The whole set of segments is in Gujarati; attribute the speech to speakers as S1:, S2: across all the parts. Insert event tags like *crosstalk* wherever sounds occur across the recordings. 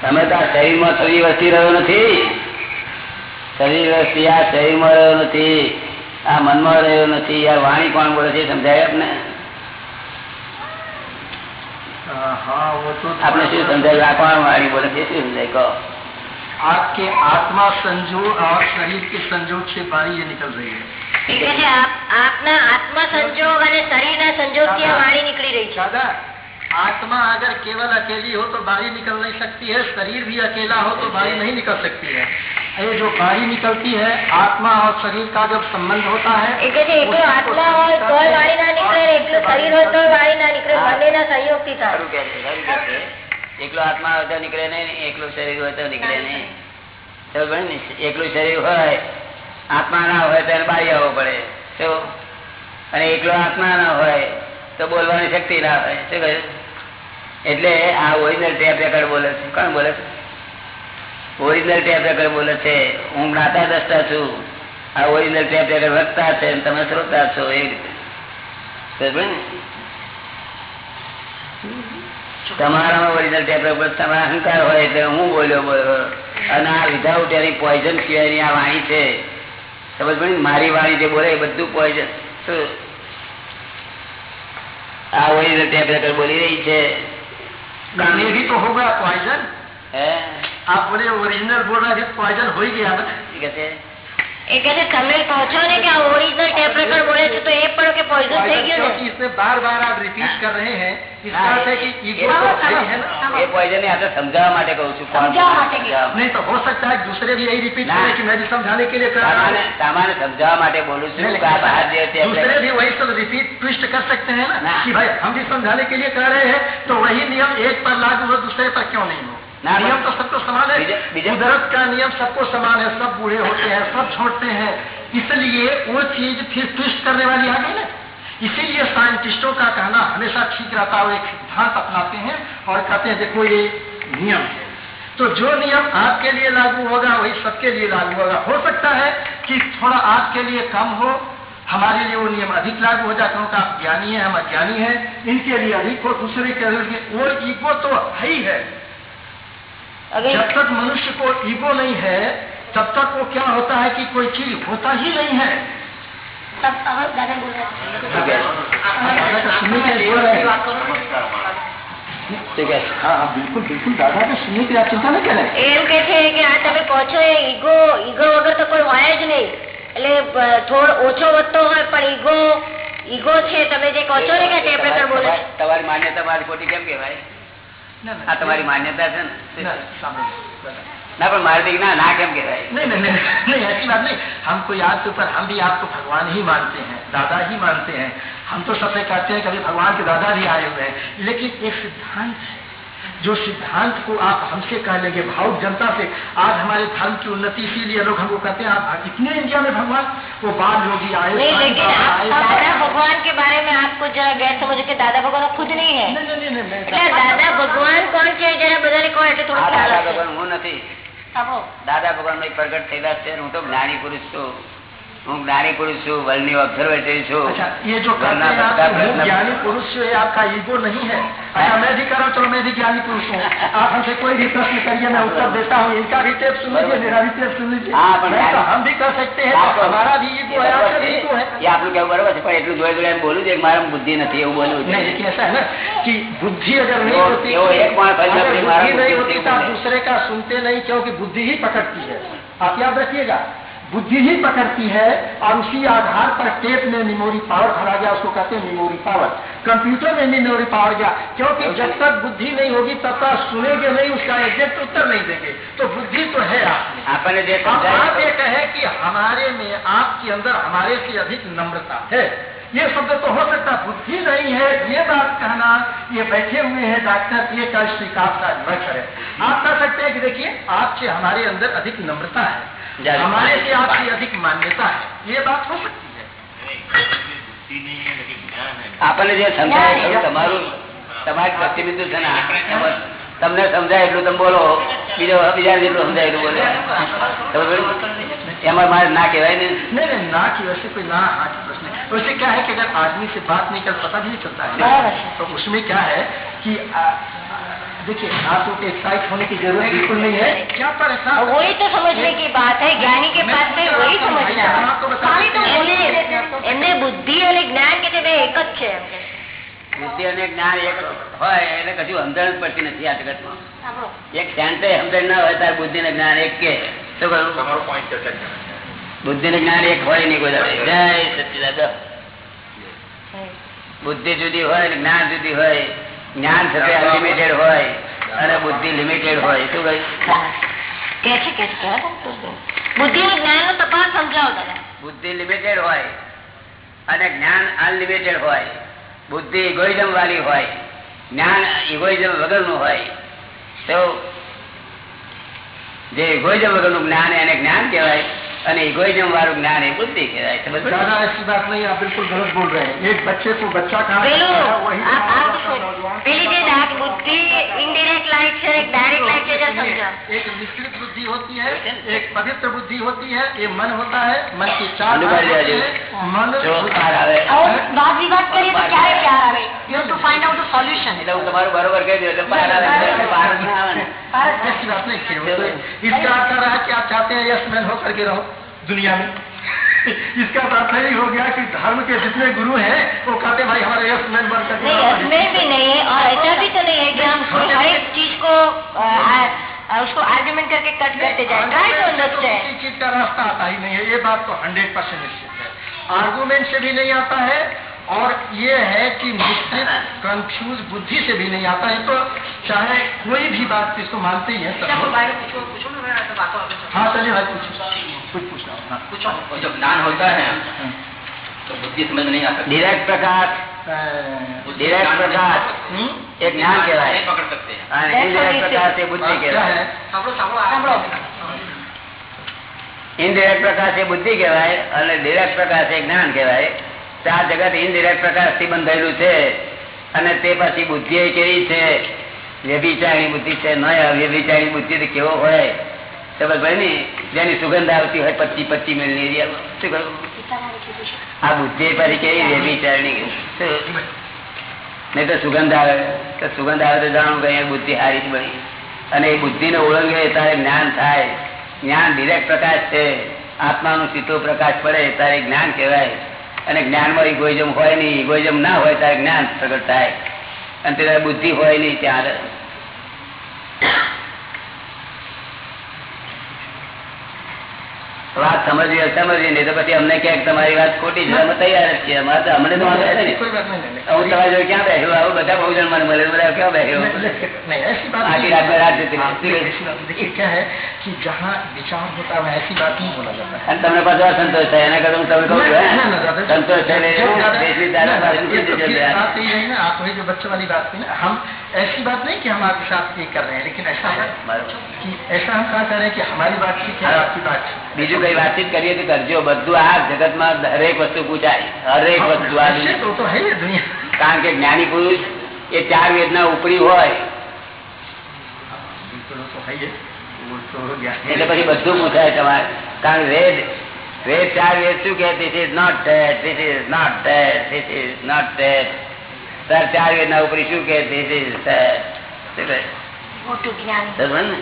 S1: તમે તો આ શરીરમાં શરીર વસ્તી રહ્યો નથી શરીર વસ્તી આ શરીરમાં રહ્યો નથી આ મનમાં રહ્યો નથી આ વાણી કોણ બોલે છે સમજાય આપને
S2: हाँ वो तो
S1: આપણે શું સમજાય આ કોણ વાણી બોલે છે શું સમજાય કહો
S2: आपके आत्मा संजोग और शरीर के संजोग से वाणी ये निकल रही है
S3: એ કહે છે આપ- આપના આત્મા સંજોગ અને શરીરના સંજોગ થી આ વાણી નીકળી રહી છે
S2: दादा आत्मा अगर केवल अकेली हो तो बारी निकल नहीं सकती है शरीर भी अकेला हो तो बारी नहीं निकल सकती है ये जो बारी निकलती है आत्मा और शरीर का जब संबंध होता है
S3: એ કહે છે એકલો આત્મા હોય તોય વાણી ના નીકળે ને એકલું શરીર હોય તોય વાણી ના નીકળે બંનેના સહયોગ થી થાય
S1: ખરું કે છે, ખરું કે છે. એકલો આત્મા હોય તો નીકળે નહીં એકલું શરીર હોય તો નીકળે નહીં ખબર પડી ને? એકલું શરીર હોય આત્મા ના હોય તો એને બારી આવવો પડે શું? અને એકલો આત્મા ના હોય તો બોલવાની શક્તિ ના હોય શું કહ્યું એટલે આ ઓરિજિનલ ટેપ રેકર્ડ બોલે છે. કોણ બોલે છે? ઓરિજિનલ ટેપ રેકર્ડ બોલે છે. હું જ્ઞાતા દસતા છું. આ ઓરિજિનલ ટેપ રેકર્ડ વક્તા છે તમે શ્રોતા છો એ રીતે? તમારામાં ઓરિજિનલ ટેપ રેકર્ડ તમારા અહંકાર હોય એટલે હું બોલ્યો બોલ્યો અને આ વિધાઉટ એની પોઈઝન સિવાયની આ વાણી છે. સમજ પડી મારી વાણી જે બોલે એ બધું પોઈઝન શું? આ ઓરિજિનલ ટેપ રેકર્ડ બોલી રહી છે.
S2: गाने भी तो होगा पॉइजन आपने ओरिजिनल बोला कि पॉइजन हो ही गया
S1: कहते हैं
S3: એ કહે છે તમે કહો છો ને કે આ ઓરિજિનલ ટેપ રેકર્ડ બોલે છે તો એ પણ કે પોઈઝન થઈ
S2: पॉइजन
S3: ગયું
S2: क्योंकि
S3: ને
S2: इसमें बार बार आप रिपीट कर रहे हैं इसका अर्थ है कि ईगो तो सही है ना
S1: એ પોઈઝન ને આપણે સમજાવવા માટે કહું છું કોણ
S3: સમજાવવા માટે કે-
S1: સમજાવવા
S2: नहीं तो हो सकता है दूसरे भी यही रिपीट
S1: ना।
S2: करें कि मैं भी समझाने के लिए कर रहा
S1: સામાન્ય
S2: हूँ
S1: સામાન્ય સમજાવવા માટે બોલું છું
S2: नहीं,
S1: કે આ બહાર જે
S2: लेकिन
S1: tape
S2: दूसरे
S1: record-
S2: भी वही सब रिपीट ट्विस्ट कर सकते हैं ना
S1: ना।
S2: कि भाई हम भी समझाने के लिए कह रहे हैं तो वही नियम एक पर लागू हो दूसरे पर क्यों नहीं हो
S1: ना,
S2: नियम तो सबको समान है। कुदरत का नियम सबको समान है। सब बूढ़े होते हैं सब छोड़ते हैं। इसलिए वो चीज़ फिर ट्विस्ट करने वाली आ गई ना। इसीलिए साइंटिस्टों का कहना हमेशा ठीक रहता है वो एक सिद्धांत अपनाते हैं और कहते हैं देखो ये नियम है। तो जो नियम आपके लिए लागू होगा वही सबके लिए लागू होगा। हो सकता है कि थोड़ा आपके लिए कम हो हमारे लिए वो नियम अधिक लागू हो जाए क्योंकि आप ज्ञानी है हम अज्ञानी है। इनके लिए अधिक हो दूसरे के लिए और ईगो तो है ही है।
S3: अगर
S2: जब तक मनुष्य को ईगो नहीं है तब तक वो क्या होता है कि कोई चीज होता ही नहीं है
S3: सब अगर दादा बोल रहे
S1: ઠીક છે.
S2: दादा का सुनने के लिए बोल रहे हैं।
S1: ઠીક છે.
S2: हाँ हाँ बिल्कुल बिल्कुल दादा को सुनने की आप चिंता नहीं करें
S3: એમ કે છે કે આ તમે કહો છો એ ઈગો ઈગો વગર તો કોઈ હોય જ નહીં એટલે બ- થોડો ઓછો વધતો હોય પણ ઈગો ઈગો છે તમે જે કહો છો ને કે ટેપ રેકર્ડ બોલે છે
S1: તમારી- તમારી માન્યતા મારી ખોટી કેમ કહેવાય
S2: ना, ना,
S1: આ તમારી માન્યતા છે ને
S2: ना, सामने दादा।
S1: ના પણ મારી દીકરી ના ના કેમ કહેવાય
S2: नहीं नहीं नहीं नहीं ऐसी बात नहीं हम कोई आपके ऊपर हम भी आपको भगवान ही मानते हैं दादा ही मानते हैं हम तो सबसे कहते हैं कभी भगवान के दादा भी आए हुए हैं लेकिन एक सिद्धांत है जो सिद्धांत को आप हमसे कह लेंगे भावुक जनता से आज हमारे धर्म की उन्नति इसीलिए लोग हमको कहते हैं आप इतने इंडिया में भगवान वो बाल योगी आए
S3: नहीं
S2: साईं
S3: लेकिन
S2: बाबा
S3: आप
S2: आए,
S3: दादा भगवान के बारे में आपको जरा गैर समझो कि दादा भगवान खुद नहीं है
S2: नहीं नहीं नहीं नहीं मैं
S3: એટલે દાદા ભગવાન કોણ છે જરા બધાને કહો એટલે
S1: આ
S3: થોડું ખ્યાલ
S1: દાદા
S3: આવશે
S1: ભગવાન હું નથી
S3: આપો.
S1: દાદા ભગવાન પ્રગટ થયેલા છે હું તો જ્ઞાની પુરુષ છું હું જ્ઞાની પુરુષ છું વર્લ્ડની ઓબ્ઝર્વેટરી છું
S2: अच्छा ये जो कहते
S1: करना
S2: हैं आप
S1: पड़ता
S2: कि
S1: प्रश्न-
S2: हूँ ज्ञानी पुरुष से आपका ईगो नहीं है अच्छा मैं भी कर रहा हूँ चलो मैं भी ज्ञानी पुरुष हूँ आप हमसे कोई भी प्रश्न करिए मैं उत्तर देता हूँ इनका भी टेप सुन लीजिए मेरा भी टेप सुन लीजिए
S1: हाँ, पर
S2: नहीं तो
S1: ज्ञानी-
S2: हम भी कर सकते हैं
S1: હા,
S2: तो
S1: તો-
S2: हमारा भी ईगो है आपका भी ईगो है
S1: એ આપણું કેવું બરોબર છે પણ એટલું જોડે જોડે એમ બોલું છે કે મારામાં બુદ્ધિ નથી એવું બોલવું છે
S2: नहीं लेकिन ऐसा है ना कि बुद्धि अगर नहीं
S1: वो-
S2: होती
S1: वो एक बार पहले
S2: अगर
S1: अपनी
S2: बुद्धि
S1: महाराज
S2: नहीं
S1: बुद्धि
S2: होती
S1: से
S2: तो आप
S1: बोले।
S2: दूसरे का सुनते नहीं क्योंकि बुद्धि ही पकड़ती है आप याद रखिएगा बुद्धि ही पकड़ती है और उसी आधार पर टेप में मेमोरी पावर भरा गया उसको कहते हैं मेमोरी पावर कंप्यूटर में मेमोरी पावर गया क्योंकि जब तक बुद्धि नहीं होगी तब तक सुनेंगे नहीं उसका एग्जैक्ट उत्तर नहीं देंगे। तो बुद्धि तो है
S1: आपने
S2: देखा आप ये कहे कि हमारे में आपके अंदर हमारे से अधिक नम्रता है। ये शब्द तो हो सकता बुद्धि नहीं है ये बात कहना ये बैठे हुए हैं डॉक्टर ये कल श्रीकांत का विमर्श है आप कह सकते हैं कि देखिए आपसे हमारे अंदर अधिक नम्रता है। हमारे से आपकी अधिक मान्यता है ये बात हो सकती है
S1: આપણને જે સમજાય ખરું તમારું તમારી પ્રતિબિંદુ છે ને એમાં તમને સમજાય એટલું તમે બોલો બીજો બીજા જેટલું સમજાય એટલું બોલો ખબર પડી? એમાં મારે ના કહેવાય ને
S2: नहीं नहीं ना की वैसे कोई ना हाँ की प्रश्न नहीं वैसे क्या है कि अगर आदमी से बात नहीं कर पता भी नहीं चलता है
S3: बराबर है।
S2: तो उसमें क्या है कि आ, देखिए आपको एक्साइट होने की जरूरत बिल्कुल नहीं है क्या परेशान
S3: और वही तो समझने की बात है ज्ञानी के पास में वही समझना है स्वामी तो बोले એમને બુદ્ધિ અને જ્ઞાન કે છે બે એક જ છે એમ કે
S1: બુદ્ધિ અને જ્ઞાન એક હોય એટલે કશું સમજણ જ પડતી નથી આ જગતમાં
S3: સાંભળો.
S1: એક શાંતિ સમજણ ના હોય ત્યારે બુદ્ધિ ને જ્ઞાન એક કે શું કહ્યું
S4: તમારો પોઈન્ટ ચર્ચા કરો.
S1: બુદ્ધિ ને જ્ઞાન એક હોય નહીં કોઈ દાડે. જય સચ્ચિદાનંદ. બુદ્ધિ જુદી હોય ને જ્ઞાન જુદી હોય જ્ઞાન સાથે અનલિમિટેડ હોય અને બુદ્ધિ લિમિટેડ હોય શું કહ્યું.
S3: બુદ્ધિ
S1: લિમિટેડ હોય અને જ્ઞાન અનલિમિટેડ હોય. બુદ્ધિ ઇગોઇઝમ વાળી હોય જ્ઞાન ઇગોઇઝમ વગરનું હોય. તો જે ઇગોઇઝમ વગરનું જ્ઞાન એને જ્ઞાન કહેવાય. અને ઇગોઇઝમ વાળું જ્ઞાન એ બુદ્ધિ કહેવાય સમજ પડી?
S2: दादा ऐसी बात नहीं आप बिल्कुल गलत बोल रहे हैं एक बच्चे को बच्चा कहा
S3: પેલું
S2: जाता है, वही
S3: આપ
S2: बड़ा
S3: આપ
S2: बड़ा नौजवान
S3: પેલી જે દાંત બુદ્ધિ ઇનડિરેક્ટ લાઈટ છે એક ડાયરેક્ટ લાઈટ છે જરા સમજાવો
S2: एक मिश्रित बुद्धि होती है एक पवित्र बुद्धि होती है ये मन होता है मन की चार
S1: अनुमान
S2: भाग होते
S1: लिया
S2: हैं। मन
S1: જો બહાર આવે
S3: और वाद विवाद करिए तो क्या है प्यार आवे you to find out the solution
S1: એટલે હું તમારું બરોબર કહી દઉં એટલે બહાર આવે એટલે બહાર જ ના આવે ને.
S2: ऐसी बात नहीं की वो तो इसका अर्थ कर रहा है कि आप चाहते हैं यस मैन होकर के रहो दुनिया में। *laughs* इसका अर्थ यही हो गया कि धर्म के जितने गुरु हैं वो कहते भाई हमारे यस मैन बन करके
S3: नहीं भी नहीं है और ऐसा भी तो नहीं है कि हम हर एक चीज़ को उसको आर्ग्यूमेंट करके कट करते जाए। ट्राई टू
S2: तो
S3: अंडरस्टैंड
S2: किसी चीज़ का रास्ता आता ही नहीं है ये बात तो हंड्रेड परसेंट निश्चित है। आर्गूमेंट से भी नहीं आता है और ये है कि मिश्रित कंफ्यूज बुद्धि से भी नहीं आता है तो चाहे कोई भी बात इसको मानते ही है सब लोग। हाँ चलिए भाई पूछो कुछ पूछना हो, हाँ।
S4: और जब ज्ञान होता है तो बुद्धि समझ नहीं आ सकती
S1: ડિરેક્ટ પ્રકાશ
S2: अ,
S4: बुद्धि
S1: ડિરેક્ટ
S4: ज्ञान
S1: પ્રકાશ
S2: हम्म?
S1: એ જ્ઞાન કહેવાય
S4: नहीं पकड़ सकते हैं
S1: અને
S3: That's
S1: ઇનડિરેક્ટ
S3: what he
S1: પ્રકાશ એ બુદ્ધિ
S2: बात क्या
S1: કહેવાય
S2: है
S3: સાંભળો
S1: ઇનડિરેક્ટ પ્રકાશ એ બુદ્ધિ કહેવાય અને ડિરેક્ટ પ્રકાશ એ જ્ઞાન કહેવાય તો આ જગત ઇનડિરેક્ટ પ્રકાશથી બંધાયેલું છે અને તે પછી બુદ્ધિ કેવી છે? વ્યભિચારી બુદ્ધિ છે ન વ્યભિચારી બુદ્ધિ કેવો હોય? ખબર ભાઈ ને? જેની સુગંધ આવતી હોય પચી પચી મિલની આ બુદ્ધિ પછી કેવી વ્યભિચારણી? નહીં તો સુગંધ આવે. તો સુગંધ આવે તો જાણવું કે અહીંયા બુદ્ધિ હારી જ બની. અને એ બુદ્ધિને ઓળંગે તારે જ્ઞાન થાય. જ્ઞાન ડિરેક્ટ પ્રકાશ છે. આત્માનું સીધો પ્રકાશ પડે, તારે જ્ઞાન કહેવાય. અને જ્ઞાનમાં ઇગોઇઝમ હોય નહીં ઇગોઇઝમ ના હોય ત્યારે જ્ઞાન પ્રગટ થાય. અને ત્યારે બુદ્ધિ હોય નહીં ત્યારે. વાત સમજવી હોય સમજવી નહીં તો પછી અમને ક્યાંક તમારી વાત ખોટી છે અમે તૈયાર જ છીએ અમારે તો અમને તો વાંધો નથી ને.
S2: कोई बात नहीं नहीं,
S1: હું તમારી જોડે ક્યાં બેઠો આવું બધા બહુ જણ મને મળે બધા ક્યાં બેઠો
S2: नहीं नहीं, ऐसी बात
S1: आगे
S2: नहीं
S1: रात में रात जती
S2: हाँ,
S1: रहती है।
S2: ऐसी बात देखिए क्या है कि जहाँ विचार होता है वहाँ ऐसी बात नहीं बोला जाता है
S1: અને તમને પાછો આ સંતોષ થાય એના કરતા હું તમને કહું છું
S2: ना, ना, ना,
S1: હે?
S2: दादा,
S1: સંતોષ થાય ને
S2: जो दादा-
S1: દેશની
S2: ना,
S1: દાદા
S2: ना,
S1: પાસે
S2: ये तो
S1: પૂછી
S2: फिर
S1: જજો.
S2: बात यही है ना आप वही जो बच्चों वाली बात की ना हम ऐसी बात नहीं कि हम आपके साथ ये कर रहे हैं लेकिन ऐसा है
S1: બરાબર.
S2: कि ऐसा हम कहा कर रहे हैं कि हमारी बात ठीक है आपकी बात ठीक है
S1: બીજું કઈ વાતચીત કરીએ તો કરજો. બધું આ જગતમાં દરેક વસ્તુ પૂછાય. હરેક વસ્તુ કારણ કે જ્ઞાની પુરુષ એ ચાર વેદના ઉપરી હોય. એટલે પછી બધું પૂછાય તમારે. કારણ વેદ વેદ ચાર વેદ શું કે this is not that this is not that this is not that sir ચાર વેદ ઉપરી શું કે ધીસ ઇઝ
S3: મોટું જ્ઞાન.
S1: ને?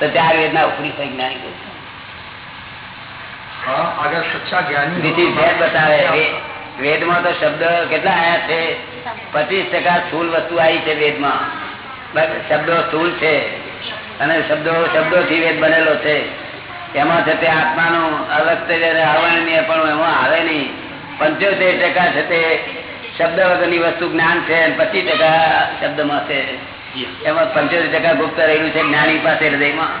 S1: તો ચાર વેદના ઉપરી થઈ જ્ઞાની પુરુષ. અગર સચ્ચા જ્ઞાની બતાવે. વેદમાં તો શબ્દ કેટલા આયા છે? પચીસ ટકા સ્થુલ વસ્તુ આવી છે વેદમાં. શબ્દો સ્થુલ છે. અને શબ્દો શબ્દો થી વેદ બનેલો છે. એમાં છે તે આત્માનું અલગ અવર્ણનીય પણ એમાં આવે નહીં. પંચોતેર ટકા છે તે શબ્દ વગરની વસ્તુ જ્ઞાન છે પચીસ ટકા શબ્દમાં છે એમાં પંચોતેર ટકા ગુપ્ત રહેલું છે જ્ઞાની પાસે હૃદયમાં.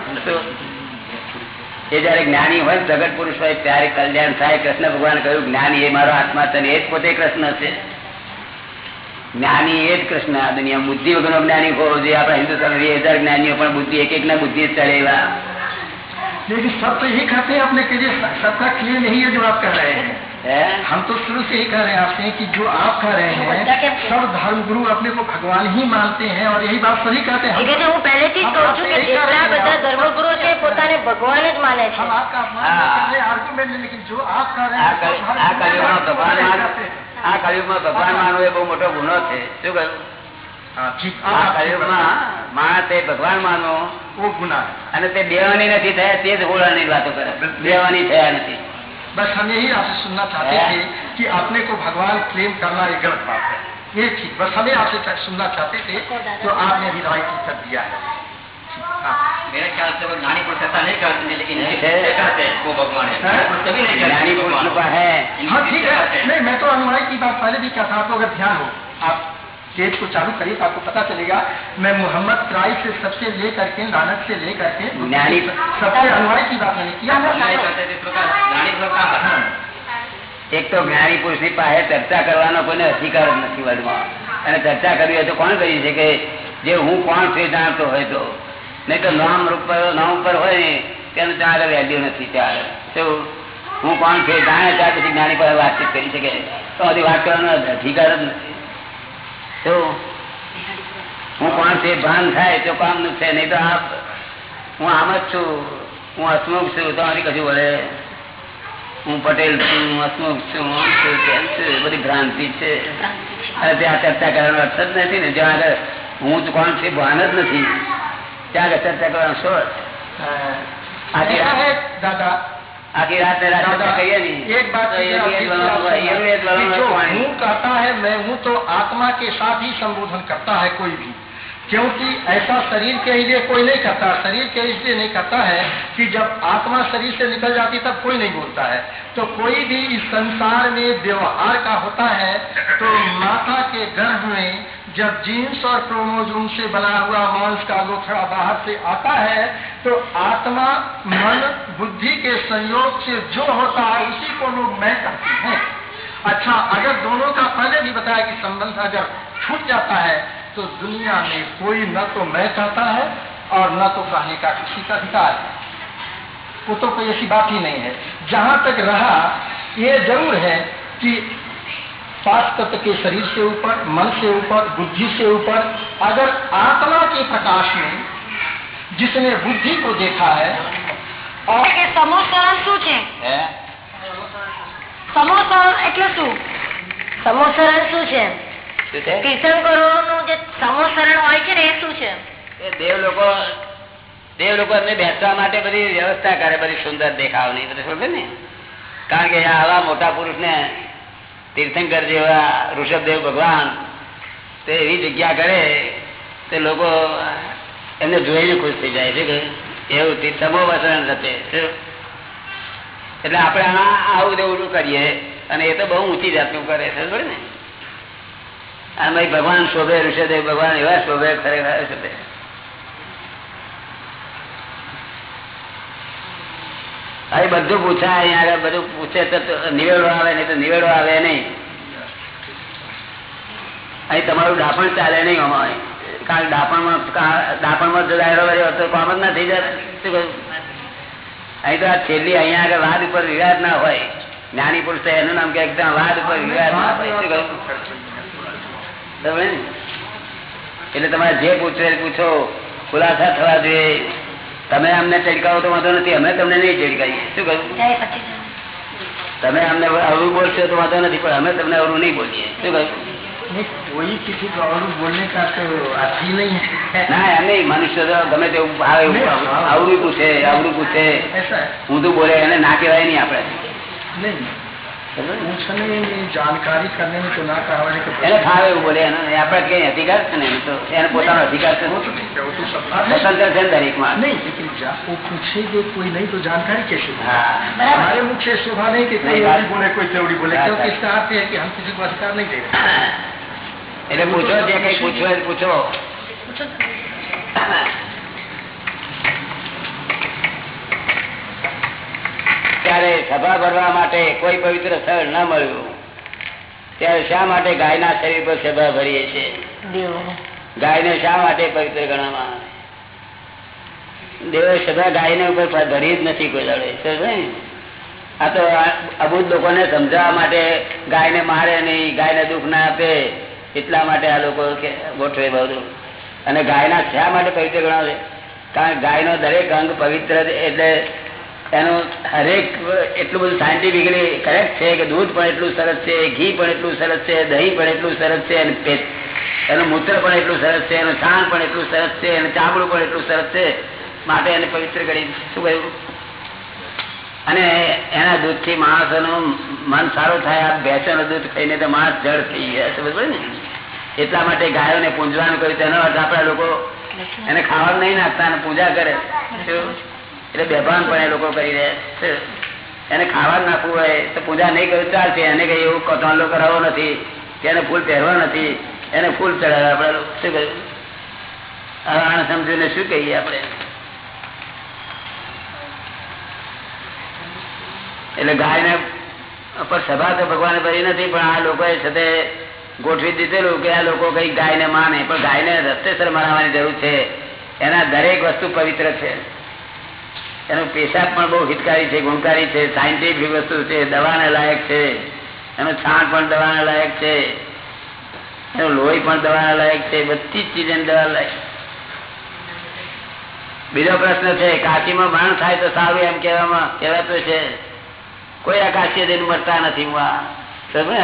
S1: એ જયારે જ્ઞાની હોય પ્રગટ પુરુષ હોય ત્યારે કલ્યાણ થાય કૃષ્ણ ભગવાન કહ્યું જ્ઞાની એ મારો આત્મા છે અને એ જ પોતે કૃષ્ણ છે જ્ઞાની એ જ કૃષ્ણ આ દુનિયા બુદ્ધિ વગરનો જ્ઞાની હોવો જોઈએ આપણા હિન્દુસ્તાન વીસ હજાર જ્ઞાનીઓ પણ બુદ્ધિ એક એક ના બુદ્ધિ જ ચડે એવા
S2: लेकिन सब तो यही कहते हैं अपने के लिए सबका क्लियर नहीं है जो आप कह रहे हैं
S1: હે?
S2: हम तो शुरू से ही कह रहे हैं आपसे कि जो आप कह रहे हैं सब धर्म गुरु अपने को भगवान ही मानते हैं और यही बात सभी कहते हैं।
S3: એટલે છે પોતાને ભગવાન
S2: हम आपका अपमान कह रहे हैं
S1: આ
S2: કળિયુગમાં
S1: ભગવાન આ કળિયુગમાં ભગવાન માનવું એ બહુ માણસ એ ભગવાન માનો અને તે દેવાની નથી થયા તે જ હોળાની વાતો કરે. બેવાની થયા નથી.
S2: बस हम यही आपसे सुनना चाहते थे कि अपने को भगवान क्लेम करना ये गलत बात है। ये ठीक बस हमें आपसे सुनना चाहते थे जो आपने अभी लड़ाई की कर दिया है। हाँ।
S4: मेरे ख्याल से वो नानी पुरुष ऐसा नहीं करते लेकिन वो भगवान है। कभी नहीं हाँ।
S2: ठीक है। नहीं मैं तो अनुमान की बात पहले भी कहता आप अगर ध्यान हो। आप टेप को चालू करिए तो आपको पता चलेगा मैं मोहम्मद क्राइस्ट से सबसे लेकर के नानक से लेकर के
S1: ज्ञानी-
S2: सबसे अनुयायी की बात मैंने किया
S4: हम नहीं करते थे, इस प्रकार ज्ञानी पुरुष का
S2: हाँ।
S1: એક તો જ્ઞાની પુરુષની પાસે ચર્ચા કરવાનો કોઈને અધિકાર જ નથી વર્ગમાં અને ચર્ચા કરવી હોય તો કોણ કરી શકે જે હું કોણ છે જાણતો હોય તો નહીં તો નામ રૂપ પર- નામ ઉપર હોય ને તેનું ત્યાં આગળ વેલ્યુ નથી ત્યાં આગળ શું હું કોણ છે જાણે ત્યાં પછી જ્ઞાની પાસે વાતચીત કરી શકે તો બધી વાત કરવાનો અધિકાર જ નથી શું હું કોણ છે ભાન થાય તો કામનું છે નહીં તો આ હું આમ જ છું હું હસમુખ છું તમારી કશું વળે. હું પટેલ છું હું હસમુખ છું હું છું તેમ છું બધી ભ્રાંતિ છે. ત્યાં ચર્ચા કરવાનો અર્થ જ નથી ને જ્યાં આગળ હું તો કોણ છે ભાન જ નથી. ત્યાં આગળ ચર્ચા કરવાનો શો અર્થ? आखिर रात
S2: एक बात जो मुँह कहता है मैं हूँ तो आत्मा के साथ ही संबोधन करता है कोई भी। क्योंकि ऐसा शरीर के लिए कोई नहीं करता शरीर के इसलिए नहीं करता है कि जब आत्मा शरीर से निकल जाती तब कोई नहीं बोलता है। तो कोई भी इस संसार में व्यवहार का होता है तो माता के गर्भ में जब जीन्स और क्रोमोजोम से बना हुआ मांस का लोथड़ा बाहर से आता है तो आत्मा, मन, बुद्धि के संयोग से जो होता है, उसी को लोग मैं कहते हैं। अच्छा अगर दोनों का पहले भी बताया कि संबंध अगर छूट जाता है तो दुनिया में कोई न तो मैं कहता है और न तो कहने का किसी का अधिकार है। वो तो कोई ऐसी बात ही नहीं है। जहाँ तक रहा, ये ज़रूर है कि पांच तत्व के शरीर से ऊपर मन से ऊपर बुद्धि से ऊपर अगर आत्मा के प्रकाश में जिसने बुद्धि को देखा है और
S3: કે સમોસરણ શું છે
S1: હે?
S3: સમોસરણ એટલે શું સમોસરણ શું છે
S1: શું છે
S3: તીર્થંકરોનું જે સમોસરણ હોય છે ને એ શું છે
S1: એ દેવ લોકો દેવ લોકો એમને બેસવા માટે બધી વ્યવસ્થા કરે બધી સુંદર દેખાવની બધું સમજે ને કારણ કે આવા મોટા પુરુષ ને તીર્થંકર જેવા ઋષભદેવ ભગવાન તે એવી જગ્યા કરે, તે લોકો એમને જોઈને ખુશ થઈ જાય છે કે એવું તીર્થમો વસરણ થશે એટલે આપણે આમાં આવું દેવું કરીએ અને એ તો બહુ ઊંચી જાતનું કરે છે ને? અને ભાઈ ભગવાન શોભે, ઋષભદેવ ભગવાન એવા શોભે, ખરેખર શોભે. અહીં બધું પૂછાય અહીંયા આગળ બધું પૂછે તો નિવેડો આવે નહીં તો નિવેડો આવે નહીં. અહીં તમારું ડાપણ ચાલે નહીં આમાં કારણ ડાપણમાં ડાપણમાં જો ડાયરો કર્યો તો કામ જ ના થઈ જાય શું કહ્યું? અહીં તો આ છેલ્લી અહીંયા આગળ વાદ ઉપર વિવાદ ના હોય. જ્ઞાની પુરુષ એનું નામ કે એકદમ વાદ ઉપર વિવાદ ના હોય? એટલે તમારે જે પૂછો એ પૂછો. ખુલાસા થવા જોઈએ. તમે અમને ચડકાવો તો વાંધો નથી અમે તમને નહીં ચડકાવીએ શું કહ્યું? તમે અમને અવરું બોલશો તો વાંધો નથી પણ અમે તમને અવરું નહીં બોલીએ. શું કહ્યું? મનુષ્ય તો ગમે તેવું ભાવે આવડું પૂછે આવડું પૂછે.
S2: હું
S1: તો બોલે એને ના કહેવાય નહીં આપડે
S2: नहीं पूछने में जानकारी करने में तो ना कहा
S1: એને
S2: कि
S1: ફાવે એવું બોલે એનો આપણે કઈ અધિકાર છે ને એમ તો એને પોતાનો અધિકાર છે
S2: वो तो ठीक है वो तो सब बात है
S1: સ્વતંત્ર છે ને દરેકમાં
S2: नहीं लेकिन जा- वो पूछेंगे कोई नहीं तो जानकारी कैसे होगी?
S1: હા
S2: हमारे मुख से शोभा नहीं कि कोई
S1: नहीं,
S2: ऐसी
S1: बात-
S2: बोले कोई तेवड़ी बोले
S1: बात
S2: क्योंकि
S1: है।
S2: इसका अर्थ है कि हम किसी को अधिकार नहीं दे रहे *coughs*
S1: એટલે પૂછો જે કઈ પૂછવું હોય એ પૂછો ત્યારે સભા ભરવા માટે કોઈ પવિત્ર સ્થળ ન મળ્યું. ત્યારે શા માટે ગાયના શરીર પર સભા ભરીએ છીએ? ગાયને શા માટે પવિત્ર ગણવામાં આવે? દેવો સભા ગાયને ઉપર ભરી જ નથી કોઈ દાડે આ તો અબૂત લોકોને સમજાવવા માટે ગાયને મારે નહીં ગાયને દુઃખ ના આપે એટલા માટે આ લોકો કે- ગોઠવે બધું. અને ગાયના શા માટે પવિત્ર ગણાવે? કારણ કે ગાયનો દરેક અંગ પવિત્ર એટલે એનું હરેક એટલું બધું સાયન્ટિફિકલી કરેક્ટ છે કે દૂધ પણ એટલું સરસ છે, ઘી પણ એટલું સરસ છે, દહીં પણ એટલું સરસ છે, અને એનું મૂત્ર પણ એટલું સરસ છે, એનું છાણ પણ એટલું સરસ છે એનું ચામડું પણ એટલું સરસ છે, માટે એને પવિત્ર કરી શું કહ્યું? અને એના દૂધથી માણસોનું મન સારું થાય આ ભેંસોનું દૂધ ખાઈને તો માણસ જળ થઈ ગયા. સમજ ને? એટલા માટે ગાયોને પૂંજવાનું કહ્યું, તેનો અર્થ આપણા લોકો એને ખાવાનું નહીં નાખતા, અને પૂજા કરે. શું? એટલે બેભાન પણ એ લોકો કરી રહ્યા છે. એને ખાવા નાખવું હોય તો પૂજા નહીં કર્યું ચાલશે. એને કઈ એવું કથાલો કરાવવો નથી કે એને ફૂલ પહેરવા નથી. એને ફૂલ ચડાવે. આપણે શું કહ્યું હવે સમજીને શું કહીએ આપણે? એટલે ગાયને પર સભા તો ભગવાને ભરી નથી, પણ આ લોકોએ સાથે ગોઠવી દીધેલું કે આ લોકો કઈ ગાયને માને. પણ ગાયને રસ્તેસર મારવાની જરૂર છે. એના દરેક વસ્તુ પવિત્ર છે. એનો પેશાબ પણ બહુ હિતકારી છે, ગુણકારી છે, સાયન્ટિફિક વસ્તુ છે, દવાને લાયક છે, એનું છાણ પણ દવાને લાયક છે, એનું લોહી પણ દવાને લાયક છે, બધી જ ચીજ દવા લાયક. બીજો પ્રશ્ન છે, કાશીમાં મરણ થાય તો સારું એમ કહેવામાં કહેવાતું છે. કોઈ આ કાશી જઈને મરતા નથી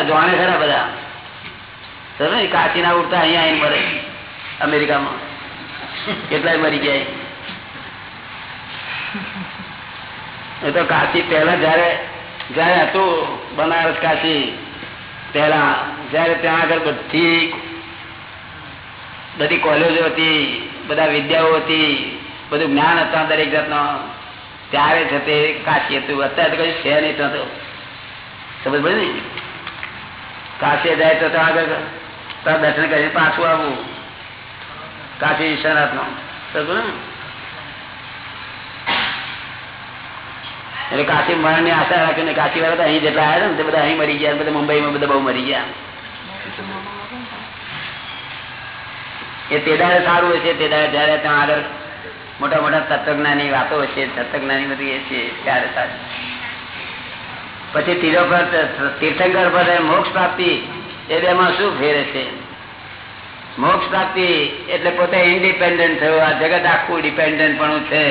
S1: જોણે? ખરા બધા. સમજ? કાશી ના ઉડતા અહીંયા મરે. અમેરિકામાં. કેટલાય મરી જાય એ તો કાશી પહેલા જયારે જયારે હતું બનારસ કાશી, પહેલા જયારે ત્યાં આગળ બધી બધી કોલેજો હતી, બધા વિદ્યાઓ હતી, બધું જ્ઞાન હતા દરેક જાતનો. ત્યારે છે તે કાશી હતું. અત્યારે તો કઈ છે નહીં થતું સમજ પડી ને? કાશી જાય તો ત્યાં આગળ ત્યાં દર્શન કરીને પાછું આવવું કાશી વિશ્વનાથનું સમજ ને? એટલે કાશી મરણની આશા રાખીને કાશી વાળા અહીં જેટલા આવ્યા ને બધા અહીં મરી ગયા બધા મુંબઈમાં બધા બહુ મરી ગયા. એ તેદારે સારું હશે તેદારે જયારે ત્યાં આગળ મોટા મોટા તત્વજ્ઞાની વાતો હશે, તત્વજ્ઞાની બધી એ છે, ત્યારે સારું. પછી તીરો પર તીર્થંકર પર મોક્ષ પ્રાપ્તિ, એ બેમાં શું ફેરે છે મોક્ષ પ્રાપ્તિ એટલે પોતે ઇન્ડિપેન્ડન્ટ થયો, આ જગત આખું ડિપેન્ડન્ટ પણ છે.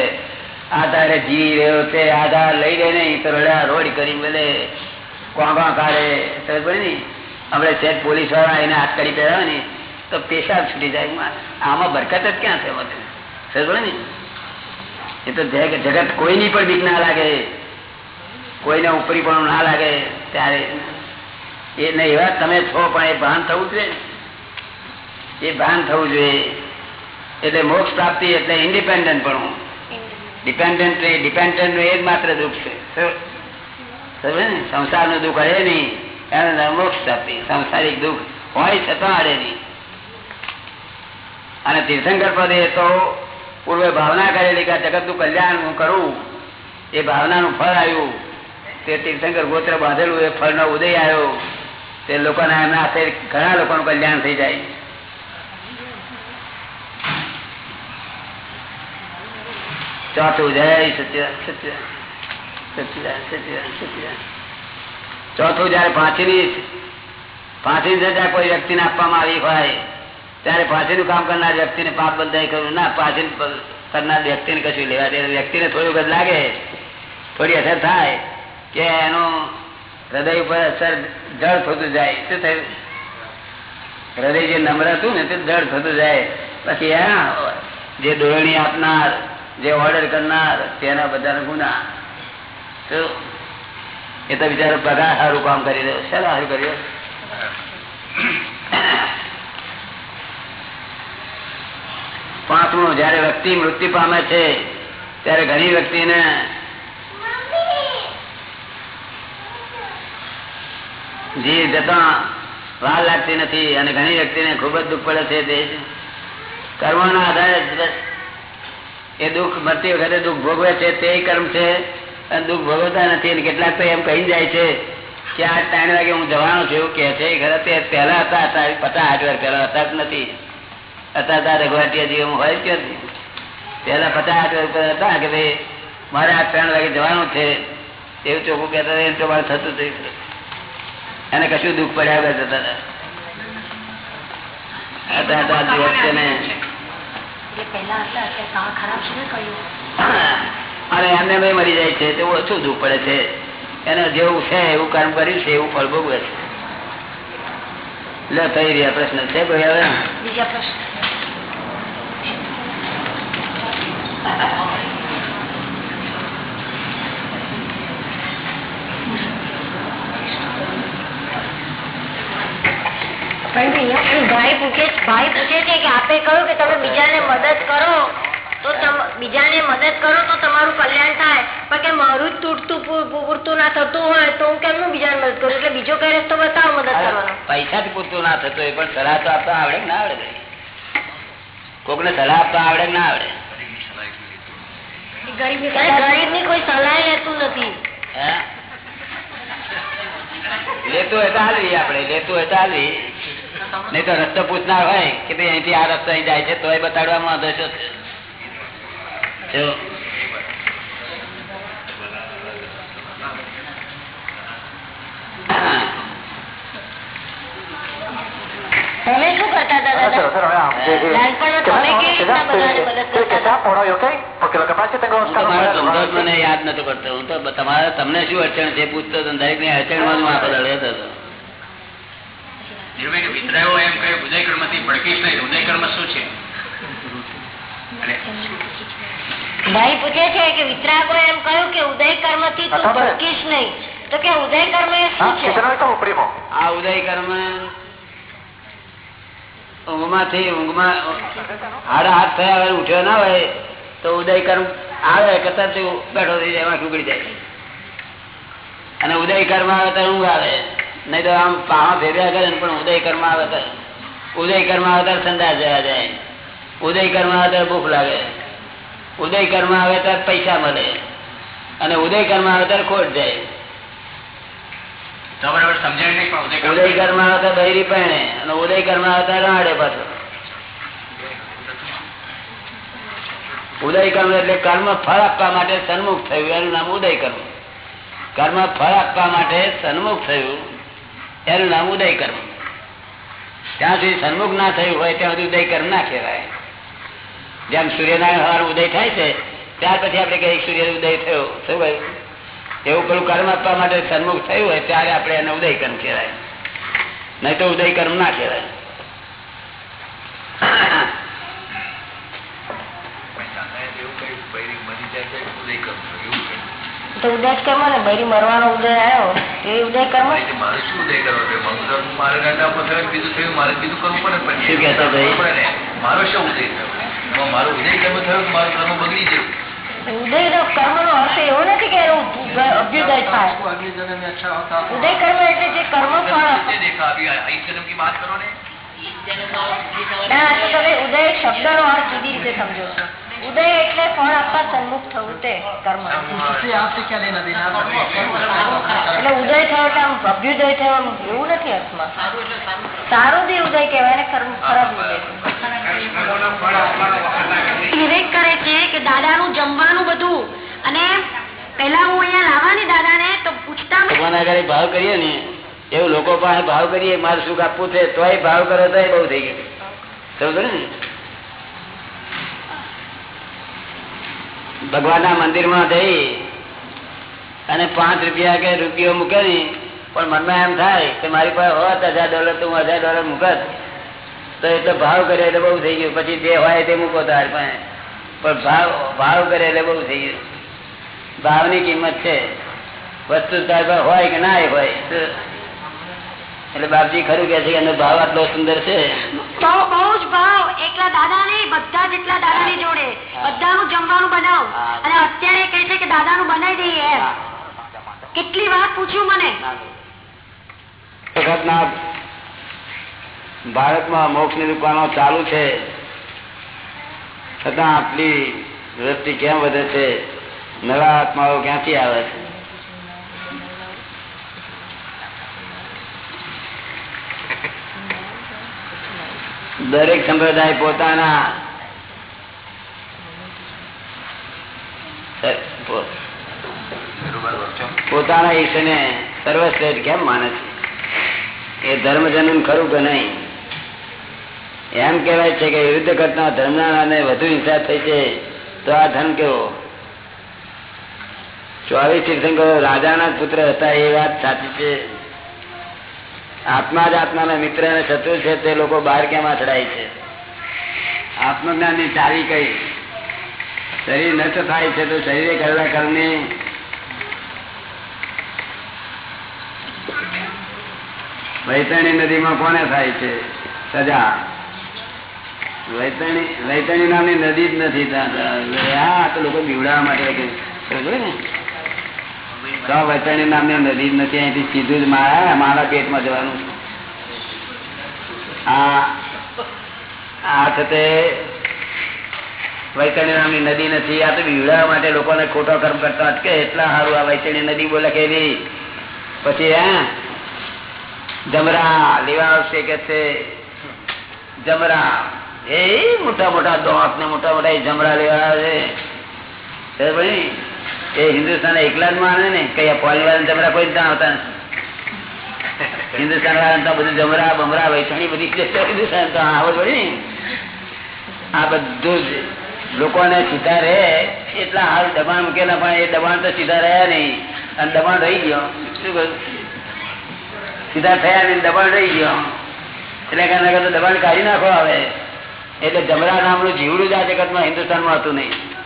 S1: આધારે જી રહ્યો તે આધાર લઈ રહે નહીં તો રડ્યા, રોડ કરી બધે કોંગા કાઢે? સમજ પડી ને. આપણે સેટ પોલીસવાળા એને હાથ કરી પહેરાવે ને, તો પેશાબ છૂટી જાય. આમાં બરકત જ ક્યાં છે બધું બોલે ને. એ તો જગત કોઈની પણ બીક ના લાગે. કોઈને ઉપરી પણ ના લાગે. ત્યારે એ નહીં, એવા તમે છો, પણ એ ભાન થવું જોઈએ. એ ભાન થવું જોઈએ. એટલે મોક્ષ પ્રાપ્તિ એટલે ઇન્ડિપેન્ડન્ટ પણ ડિપેન્ડન્ટ ડિપેન્ડન્ટનું એ જ માત્ર દુઃખ છે. સમજે ને? સંસારનું દુઃખ અડે નહીં. એને મોક્ષ આપી સંસારિક દુઃખ હોય છતાં અડે નહીં. અને તીર્થંકર પદે તો પૂર્વે ભાવના કરેલી કે જગતનું કલ્યાણ હું કરું, એ ભાવનાનું ફળ આવ્યું. તે તીર્થંકર ગોત્ર બાંધેલું, એ ફળનો ઉદય આવ્યો. તે લોકોના એમના હાથે ઘણા લોકોનું કલ્યાણ થઈ જાય. ચોથું જય, સત્ય સત્ય સત્ય સત્ય ચોથું જયારે પાંચમી પાંચમી સજા કોઈ વ્યક્તિને આપવામાં આવી હોય, ત્યારે પાછળનું કામ કરનાર વ્યક્તિને પાપ બંધાઈ કરવું ના, પાછળ કરનાર વ્યક્તિને કશું લેવા દે વ્યક્તિને થોડું જ લાગે. થોડી અસર થાય કે એનું હૃદય ઉપર અસર જળ થતું જાય. શું થયું? હૃદય જે નમ્ર હતું ને, તે જળ થતું જાય. પછી જે દોરણી આપનાર જે ઓર્ડર કરનાર, તેના બધાના ગુના. એ તો બિચારો પગાર સારું કામ કરી રહ્યો. છે સારું કર્યો પાંચમું, જયારે વ્યક્તિ મૃત્યુ પામે છે, ત્યારે ઘણી વ્યક્તિને જીવ જતા વાર લાગતી નથી અને ઘણી વ્યક્તિને ખૂબ જ દુઃખ પડે છે તે કર્મના આધારે એ દુઃખ મરતી વખતે દુઃખ ભોગવે છે, તે કર્મ છે. અને દુઃખ ભોગવતા નથી કેટલાક તો એમ કહી જાય છે કે આ ત્રણ વાગે હું જવાનો છું. એવું કે છે. ખરા તે પહેલા હતા પચાસ આઠ વાર પહેલા હતા જ નથી. હતા અત્યારે રઘવાટિયા જીવન હોય કે પહેલા પચાસ આઠ વાર હતા કે ભાઈ મારે આ ત્રણ વાગે જવાનું છે. એવું ચોખ્ખું કહેતા એમ તો મારે થતું હતું એને કશું દુઃખ પડ્યા કરતા હતા. હતા તો આ વખતે ને. અને એમને ભાઈ મરી જાય છે, તે ઓછું દુઃખ પડે છે. એને જેવું છે, એવું કર્મ કર્યું છે, એવું ફળ ભોગવે છે. લે, થઈ રહ્યા પ્રશ્ન છે કોઈ હવે?
S3: બીજા પ્રશ્ન. ભાઈ પૂછે ભાઈ પૂછે છે કે આપે કહ્યું કે તમે બીજાને મદદ કરો તો બીજાને મદદ કરો તો તમારું કલ્યાણ થાય. પણ કે મારું જ તૂટતું પૂરતું ના થતું હોય તો હું કેમનું બીજાને મદદ કરું? એટલે બીજો કઈ રસ્તો બતાવો મદદ કરવાનો.
S1: પૈસા થી પૂરતું ના થતું હોય પણ સલાહ તો આપતા આવડે ના આવડે કોક ને સલાહ આપતા આવડે ના આવડે?
S3: ગરીબની કોઈ સલાહ લેતું નથી.
S1: હે? લેતું હોય તો હાલવી આપણે લેતું હોય તો હાલવી. નહીં તો રસ્તો પૂછનાર હોય કે ભાઈ અહીંથી આ રસ્તો અહીં જાય છે તો એ બતાડવામાં વાંધો છે?
S3: તમે શું કરતા હતા
S1: તમને શું અડચણ છે? પૂછતો દરેકની અડચણમાં દાડો હતો.
S4: ધીરુભાઈ કે વિતરાયો એમ કહ્યું ઉદયકર્મથી ભડકીશ નહીં ઉદયકર્મ શું છે?
S3: ભાઈ પૂછે છે કે વિતરાગો એમ કહ્યું કે ઉદય કર્મથી તું ભડકીશ નહીં. તો કે ઉદય કર્મ એ શું છે
S1: આ ઉદય કર્મ ઊંઘમાંથી ઊંઘમાં હાડા હાથ થયા હોય ઉઠ્યો ના હોય તો ઉદય કર્મ આવે કતર બેઠો થઈ જાય એમાં ઉગડી જાય. અને ઉદય કર્મ આવે તો ઊંઘ આવે. નહીં તો આમ પાવા ફેર્યા કરે ને પણ ઉદય કર્મ આવે ઉદય કર્મ આવે સંદાસ જવા જાય. ઉદય કર્મ આવે ભૂખ લાગે. ઉદય કર્મ આવે ત્યારે પૈસા મળે. અને ઉદય કર્મ આવે ત્યારે ખોટ જાય.
S4: તો બરાબર સમજાય નહીં પણ ઉદયકર્મ
S1: ઉદય કર્મ આવે તો બૈરી પહેણે અને ઉદય કર્મ આવે તો રાડે પાછો. ઉદય કર્મ એટલે કર્મ ફળ આપવા માટે સન્મુખ થયું. એનું નામ ઉદય કર્મ. કર્મ ફળ આપવા માટે સન્મુખ થયું. એનું નામ ઉદય કર્મ. ત્યાં સુધી સન્મુખ ના થયું હોય, ત્યાં સુધી ઉદય કર્મ ના કહેવાય. જેમ સૂર્યનારાયણ હવાર ઉદય થાય છે, ત્યાર પછી આપણે કહીએ સૂર્ય ઉદય થયો. શું ભાઈ એવું પેલું કર્મ આપવા માટે સન્મુખ થયું હોય, ત્યારે આપણે એને ઉદય કર્મ કહેવાય. નહીં તો ઉદય કર્મ ના કહેવાય.
S3: તો ઉદય કર્મ ને બૈરી મરવાનો ઉદય આવ્યો એ ઉદય કર્મ
S4: મારે શું ઉદય કરવો મારે ગાંડા પથર બીજું થયું મારે બીજું કરવું પડે પછી
S1: શું કહેતા ભાઈ
S4: મારો શું ઉદય થયો મારો ઉદય કર્મ થયો મારું કર્મ બગડી ગયું
S3: ઉદય કર્મ નો અર્થ એવો નથી કે અભ્યુદય થાય ઉદય કર્મ એટલે જે કર્મ ફળ ઉદય શબ્દ નો અર્થ જુદી રીતે સમજો છો ઉદય એટલે ફળ આપવા સન્મુખ થવું તે કર્મ. એટલે ઉદય થયો એટલે અભ્યુદય થયો એવું નથી અર્થમાં. સારું બી ઉદય કહેવાય ને ખરાબ ઉદય. કરે છે કે દાદાનું જમવાનું બધું. અને પેલા હું અહીંયા લાવવાની દાદાને તો પૂછતા
S1: ભગવાન ભાવ કરીએ ને એવું લોકો પણ ભાવ કરીએ મારે સુખ આપવું છે તોય ભાવ કરો તો બહુ થઈ ગયું. સમજો ને? ભગવાનના મંદિરમાં જઈ અને પાંચ રૂપિયા કે રૂપિયો મૂકે ને પણ મનમાં એમ થાય કે મારી પાસે હોત હજાર ડોલર, તો હું હજાર ડોલર મૂકત. તો એટલે ભાવ કરે એટલે બહુ થઈ ગયું. પછી જે હોય તે મૂકો તાર પાસે. પણ ભાવ ભાવ કરે એટલે બહુ થઈ ગયું. ભાવની કિંમત છે. વસ્તુ તાર પાસે હોય કે ના હોય, તો એટલે બાપજી ખરું કે છે એનો ભાવ આટલો સુંદર છે?
S3: તો બહુ જ ભાવ. એકલા દાદા નહીં બધા જેટલા દાદાની જોડે. બધાનું જમવાનું બનાવ. અને અત્યારે કહે છે કે દાદાનું બનાવી દઈએ એમ. કેટલી વાર પૂછ્યું મને.
S1: વખતના ભારતમાં મોક્ષની દુકાનો ચાલુ છે. છતાં આટલી વૃત્તિ કેમ વધે છે? નવા આત્માઓ ક્યાંથી આવે છે? દરેક સંપ્રદાય પોતાના પોતાના ઈશ્વરને સર્વશ્રેષ્ઠ કેમ માને છે? એ ધર્મ જન્મ ખરું કે નહીં? એમ કહેવાય છે કે યુદ્ધ ઘટના ધર્મના વધુ હિંસા થઈ છે, તો આ ધર્મ કેવો? ચોવીસ તીર્થંકરો રાજાના પુત્ર હતા, એ વાત સાચી છે. આત્મા જ આત્માના મિત્ર અને શત્રુ છે, તે લોકો બહાર કેમ અથડાય છે? આત્મજ્ઞાનની ચાવી કઈ? શરીર નષ્ટ થાય છે તો શરીરે કરેલા કર્મની વૈતરણી નદીમાં કોને થાય છે? સજા. વૈતરણી વૈતરણી નામની નદી જ નથી હા, તો લોકો બીવડાવવા માટે ને? વૈતરણી નામની નદી નથી, અહીંથી સીધું જ મારા મારા પેટમાં જવાનું આ આ છે તે વૈતરણી નામની નદી નથી, આ તો બીવડાવવા માટે લોકોને ખોટો કર્મ કરતા અટકે એટલા સારું આ વૈતણી નદી બોલે કે પછી હે, જમરા, લેવા આવશે કે છે, જમરા. એ મોટા મોટા દોંત ને મોટા મોટા એ જમરા લેવા આવે ભાઈ એ હિન્દુસ્તાન એકલા જ માને ને, કઈ પોલી વાળા જમરા કોઈ ના આવતા નથી. હિન્દુસ્તાન વાળા તો બધું જમરા, બમરા વૈઠણી બધી હિન્દુસ્તાન તો આવો જ ને. આ બધું જ લોકોને સીધા રહે, એટલા હાલ દબાણ મૂકેલા પણ એ દબાણ તો સીધા રહ્યા નહીં. અને દબાણ રહી ગયો. શું કહ્યું સીધા થયા નહીં, દબાણ રહી ગયો. એટલે કારણે દબાણ કાઢી નાખો આવે એટલે જમરા નામનું જીવડું જ આ જગતમાં હિન્દુસ્તાનમાં હતું નહીં.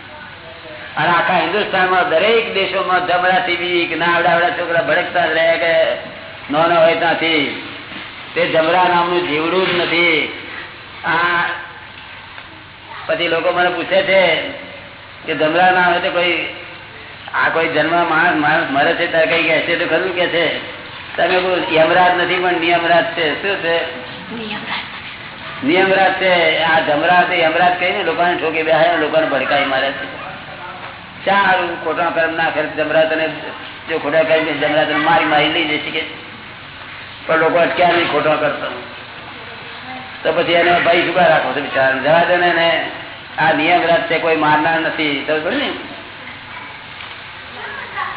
S1: અને આખા હિન્દુસ્તાનમાં દરેક દેશોમાં જમડા ટીવી ના આવડા આવડા છોકરા ભડકતા જ રહ્યા કે ન હોય ત્યાંથી. તે જમરા નામનું જીવડું જ નથી. આ પછી લોકો મને પૂછે છે કે જમરા ના હોય તો કોઈ, આ કોઈ જન્મ માણસ માણસ મરે છે ત્યારે કઈ છે તો ખરું કે છે? તમે યમરાજ નથી, પણ નિયમરાજ છે. શું છે? નિયમરાજ છે. આ જમરાજ યમરાજ કહીને લોકોને ઠોકી બેહાય લોકોને ભડકાઈ મારે છે. સારું ખોટા કર્મ ના કરે જમરા તને જો ખોટા કરી જમરા તને મારી મારી લઈ જશે કે. પણ લોકો અટક્યા નહીં ખોટો કરતો. તો પછી એને ભાઈ શું રાખો છો બિચારા દે એને આ નિયમ છે, કોઈ મારનાર નથી. તો ને?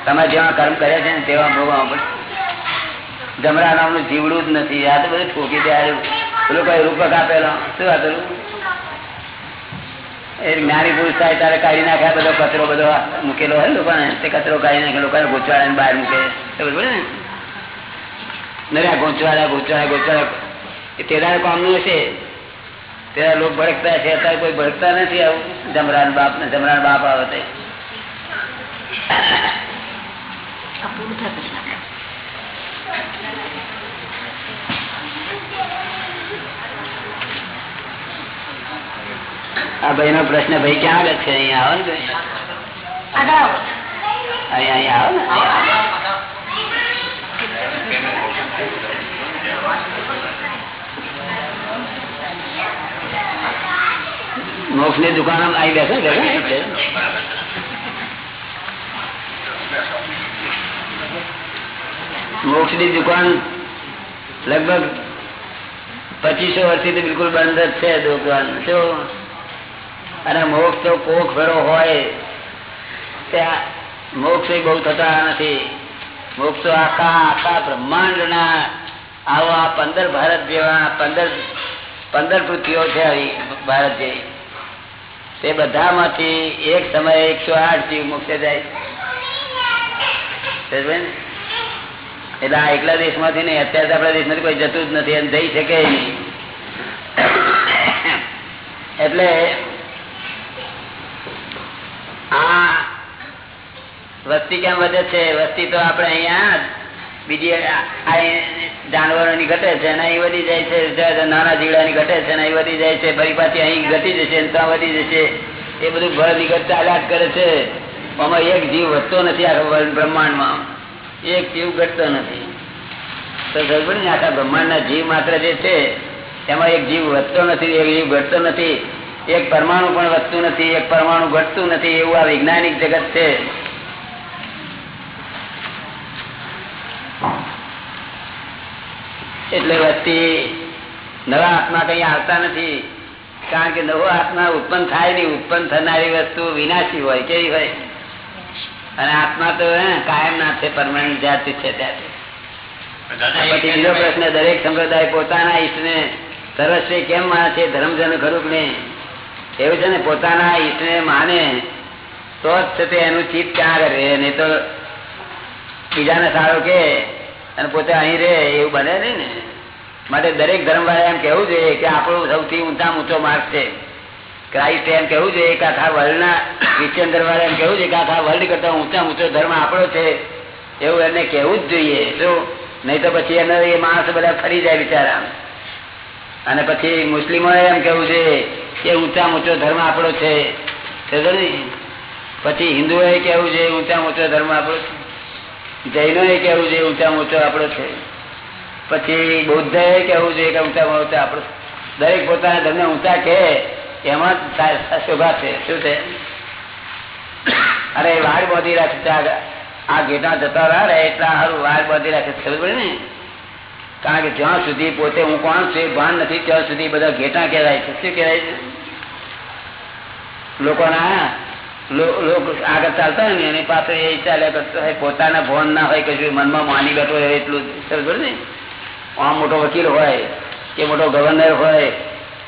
S1: તમે જેવા કર્મ કર્યા છે ને, તેવા ભોગવા પણ જમરા નામનું જીવડું જ નથી. આ તો બધું ઠોકી દે પેલું કઈ રૂપક આપેલો. શું આપેલું? એ જ્ઞાની પુરુષ થાય તારે કાઢી નાખ્યા બધો કચરો બધો મૂકેલો હોય લોકોને, તે કચરો કાઢી નાખે, લોકોને ગોચવાડા બહાર મૂકે. પડે ને? નર્યા ગોચવાડા ગોચવાડા ગોચવાડા. તેરાય કામનું હશે. તેરા લોકો ભડકતા છે અત્યારે કોઈ ભડકતા નથી આવું. જમરાન બાપ ને જમરાન બાપ આવે તે. આ ભાઈ નો પ્રશ્ન ભાઈ ક્યાં આગળ છે? અહીંયા આવો ને અહીંયા અહીંયા આવો ને મોક્ષની દુકાન આવી બેસે મોક્ષની દુકાન લગભગ પચીસો વર્ષથી બિલકુલ બંધ જ છે દુકાન. શું? અને મોક્ષ તો કોક ફેરો હોય, ત્યાં મોક્ષ બહુ થતા નથી. મોક્ષ તો આખા આખા બ્રહ્માંડ ના આવા પંદર ભારત જેવા, પંદર પંદર પૃથ્વીઓ છે ભારત જેવી. તે બધામાંથી એક સમયે એકસો આઠ જીવ મુક્ત જાય. એટલે આ એકલા દેશમાંથી નહીં, અત્યારે આપણા દેશમાંથી કોઈ જતું જ નથી અને જઈ શકે એટલે આ વસ્તી કેમ વધે છે? વસ્તી તો આપણે અહીંયા બીજી જાનવરોની ઘટે છે અને અહીં વધી જાય છે. નાના જીવડાની ઘટે છે અને અહીં વધી જાય છે. ફરી પાછી અહીં ઘટી જશે ત્યાં વધી જશે. એ બધું ભર નિગત ચાલ્યા કરે છે. આમાં એક જીવ વધતો નથી આખા બ્રહ્માંડમાં. એક જીવ ઘટતો નથી. તો આખા બ્રહ્માંડના જીવ માત્ર જે છે, એમાં એક જીવ વધતો નથી, એક જીવ ઘટતો નથી. એક પરમાણુ પણ વધતું નથી એક પરમાણુ ઘટતું નથી એવું આ વૈજ્ઞાનિક જગત છે. એટલે વસ્તી નવા આત્મા કઈ આવતા નથી કારણ કે નવો આત્મા ઉત્પન્ન થાય નહીં ઉત્પન્ન થનારી વસ્તુ વિનાશી હોય કેવી હોય? અને આત્મા તો કાયમ ના છે પરમાનન્ટ જાતિ છે ત્યાંથી બીજો પ્રશ્ન દરેક સંપ્રદાય પોતાના ઈષ્ટને સર્વશ્રેય કેમ માને છે? ધર્મજન ખરું નહીં? એવું છે ને, પોતાના ઈષ્ટને માને, તો જ છે તે એનું ચિત્ત ક્યાં કરે? નહીં તો બીજાને સારો કે અને પોતે અહીં રહે, એવું બને નહીં ને. માટે દરેક ધર્મ વાળા એમ કેવું જોઈએ કે આપણું સૌથી ઊંચા ઊંચો માર્ગ છે. ક્રાઇસ્ટ એમ કેવું જોઈએ કે આખા વર્લ્ડના ક્રિશ્ચિયન ધર્મ વાળા એમ કેવું છે કે આખા વર્લ્ડ કરતા ઊંચા ઊંચો ધર્મ આપણો છે. એવું એને કેવું જ જોઈએ. શું? નહીં તો પછી એને એ માણસ બધા ફરી જાય બિચારા અને પછી મુસ્લિમો એમ કેવું છે કે ઊંચા ઊંચો ધર્મ આપણો છે? પછી હિન્દુઓએ કેવું છે ઊંચા ઊંચો ધર્મ આપણો છે. જૈનોએ કેવું છે ઊંચા ઊંચો આપણો છે. પછી બૌદ્ધ કેવું છે કે ઊંચા ઊંચા આપણો દરેક પોતાના ધર્મને ઊંચા કે એમાં શોભા છે. શું છે? અરે વાળ બાંધી રાખે છે. આ- ઘેટા જતા રહે એટલા સારું વાળ બાંધી રાખે ખબર પડે ને? કારણ કે જ્યાં સુધી પોતે હું કોણ છું એ ભાન નથી, ત્યાં સુધી બધા ઘેટા કહેવાય છે. શું કહેવાય છે? લોકોના લોકો આગળ ચાલતા હોય ને, એની પાસે એ હોય પોતાના ભોન ના હોય કશું, મનમાં માની બેઠો હોય એટલું. સમજ ને? આમ મોટો વકીલ હોય, કે મોટો ગવર્નર હોય,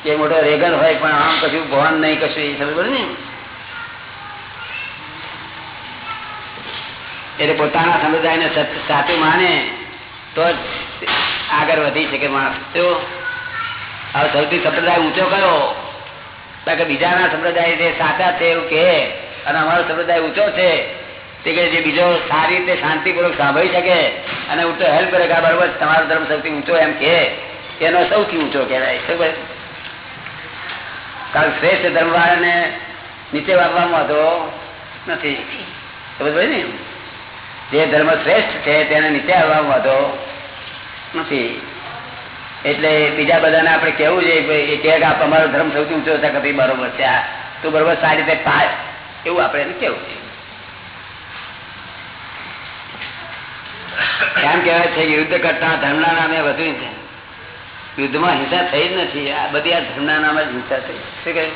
S1: કે મોટો રેગન હોય, પણ આમ કશું ભોન નહીં, કશું એ. સમજ ને? એટલે પોતાના સમુદાયને સાચું માને, તો જ આગળ વધી શકે માણસ. જો હવે સૌથી સંપ્રદાય ઊંચો કયો? કારણ કે બીજાના સંપ્રદાય જે સાચા છે એવું કે અને અમારો સંપ્રદાય ઊંચો છે, તે કે જે બીજો સારી રીતે શાંતિપૂર્વક સાંભળી શકે, અને ઊંચો હેલ્પ કરે કે બરોબર તમારો ધર્મ સૌથી ઊંચો એમ કે એનો સૌથી ઊંચો કહેવાય. શું કારણ શ્રેષ્ઠ ધર્મવાળાને નીચે વાપવામાં હતો નથી. સમજ ને? જે ધર્મ શ્રેષ્ઠ છે, તેને નીચે આવવામાં વાંધો નથી. એટલે બીજા બધાને આપણે કેવું છે કે તમારો ધર્મ સૌથી ઊંચો છે, કે ભાઈ બરોબર છે, આ તું બરોબર સારી રીતે પાય એવું આપણે એને કેવું છે એમ કહેવાય છે યુદ્ધ કરતા ધર્મના નામે વધુ છે. યુદ્ધમાં હિંસા થઈ જ નથી. આ બધી આ ધર્મના નામે જ હિંસા થઈ. શું કહ્યું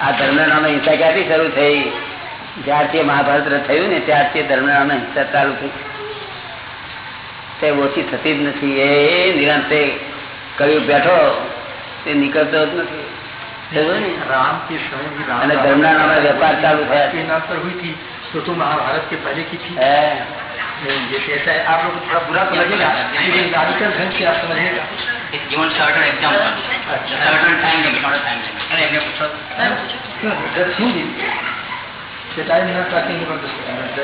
S1: આ ધર્મના નામે હિંસા ક્યાંથી શરૂ થઈ? જ્યારથી મહાભારત થયું ને, ત્યારથી ધર્મના નામે હિંસા ચાલુ થઈ. તે ઓછી થતી જ નથી એ નિરાંતે કયું બેઠો તે નીકળતો જ નથી સમજો ને?
S2: राम के समय भी राम
S1: અને ધર્મના નામે વેપાર ચાલુ થયા
S2: के
S1: છે
S2: नाम पर हुई थी तो तो महाभारत के पहले की थी
S1: હે?
S2: जैसे ऐसा है आप लोग को थोड़ा बुरा तो लगेगा लेकिन लॉजिकल ढंग से आप समझेगा
S4: It's given certain example. Certain time limit, not a time limit. અરે એમને પૂછો
S2: No, that's Hindi. That I not talking about the standard.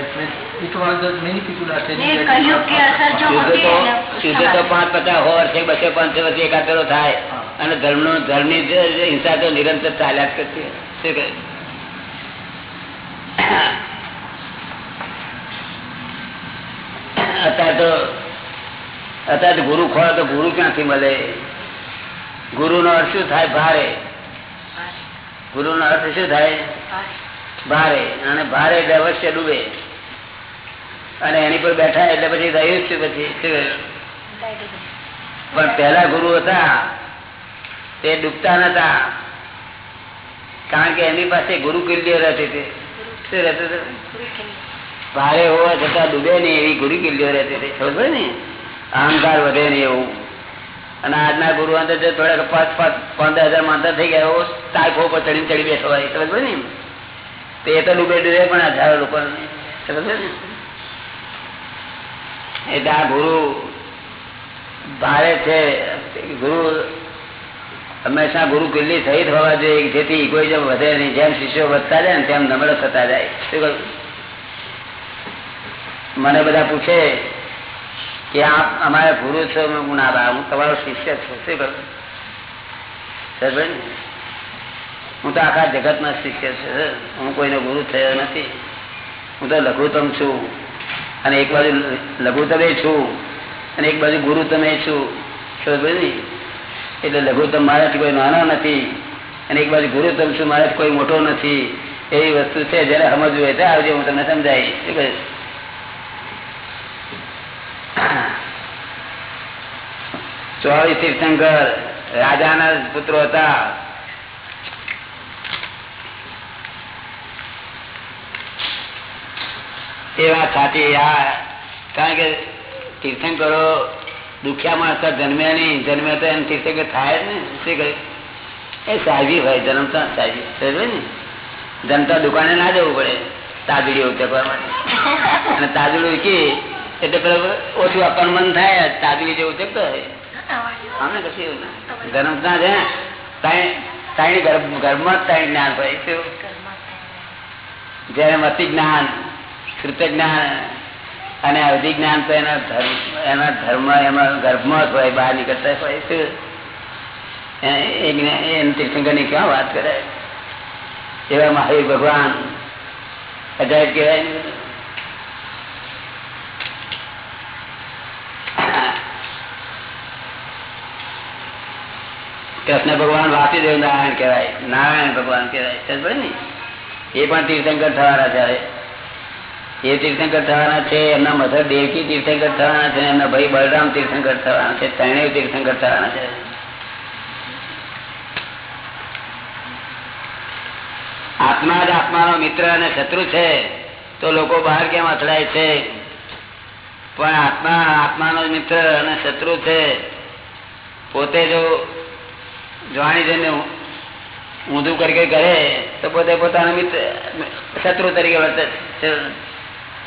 S2: It was that many people are telling that
S3: કહ્યું કે અસર જો
S1: યુદ્ધ
S3: હોતી
S1: તો
S3: હોય ને.
S1: યુદ્ધ તો પાંચ પચાસ સો વર્ષે બસો પાંચસો વર્ષે એકાદરો થાય. અને ધર્મનો ધર્મની જે હિંસા તો નિરંતર ચાલ્યા જ કરતી શું કહે? *coughs* અત્યારે તો અત્યારે તો ગુરુ ખોળે તો ગુરુ ક્યાંથી મળે? ગુરુ નો અર્થ શું થાય? ભારે. ગુરુ નો અર્થ શું થાય? ભારે, અને ભારે એટલે અવશ્ય ડૂબે. અને એની પર બેઠા એટલે પછી રહ્યું છે પછી? પણ પહેલા ગુરુ હતા, તે ડૂબતા નતા. કારણ કે એની પાસે ગુરુ રહેતી હતી. શું રહેતું હતું? ભારે હોવા છતાં ડૂબે નહીં એવી ગુરુ કિલ્લીઓ રહેતી હતી. ખબર ને? અહંકાર વધે નહીં એવું. અને આજના ગુરુ અંદર થોડાક પાંચ પાંચ, પંદર હજાર માનતા થઈ ગયા, એવો ટાઈફો પર ચડી ચડી બેઠો હોય. ખબર ને? તો એ તો ડૂબે ડૂબે પણ હજારો લોકો એટલે આ ગુરુ ભારે છે. ગુરુ હંમેશા ગુરુ કિલ્લી સહિત હોવા જોઈએ, જેથી ઇગોઇઝમ વધે નહીં. જેમ શિષ્યો વધતા જાય ને તેમ નબળો થતા જાય. શું મને બધા પૂછે કે આપ અમારા ગુરુ છો હું ના હું તમારો શિષ્ય છું. શું કરું? હું તો આખા જગતના શિષ્ય છું. હું કોઈનો ગુરુ થયો નથી. હું તો લઘુત્તમ છું. અને એક બાજુ લઘુત્તમે છું. અને એક બાજુ ગુરુ છું. એટલે લઘુત્તમ મારાથી કોઈ નાનો નથી. અને એક બાજુ ગુરુત્તમ છું, મારાથી કોઈ મોટો નથી. એવી વસ્તુ છે જયારે સમજવું હોય તો આવજો, હું તમને સમજાવીશ. શું કહીશ ચોવીસ તીર્થંકર રાજાના પુત્રો હતા. એ વાત સાચી આ, કારણ કે તીર્થંકરો દુખ્યા માણસ જન્મ્યા નહીં જન્મે તો એમ તીર્થંકર થાય જ ને શું કહે એ સાહેબી હોય જન્મતા સાહેબી સમજે ને? જનતા દુકાને ના જવું પડે તાજડી ઉચકવા માટે. અને તાજડું ઉચકી એટલે પેલું ઓછું આપવાનું મન થાય, તાજડી જેવું ઉચકતો હોય. અમે કશું એવું ના ના છે ગર્ભ- ગર્ભમાં તાઈ જ્ઞાન હોય, શું? જયારે મતિ જ્ઞાન શ્રુત જ્ઞાન અને અવધિ જ્ઞાન તો એના ધર્મ એના ધર્મ એમાં ગર્ભમાં જ હોય, બહાર નીકળતા હોય, શું? એ- તીર્થંકરની ક્યાં વાત કરે? એવા મહાવીર ભગવાન અજાયબ કહેવાય ને કૃષ્ણ ભગવાન વાસુદેવ નારાયણ કહેવાય. નારાયણ ભગવાન કહેવાય. ને? એ પણ તીર્થંકર થવાના છે. એ તીર્થંકર થવાના છે, એમના મધર દેવકી તીર્થંકર થવાના છે, એમના ભાઈ બલરામ તીર્થંકર થવાના છે, ત્રણેય તીર્થંકર થવાના છે. આત્મા જ આત્માનો મિત્ર અને શત્રુ છે, તો લોકો બહાર કેમ અથડાય છે? પણ આત્મા આત્માનો મિત્ર અને શત્રુ છે. પોતે જો જાણી જઈને ઊંધું કરી કરે, તો પોતે પોતાનો મિત્ર, શત્રુ તરીકે વર્તે છે.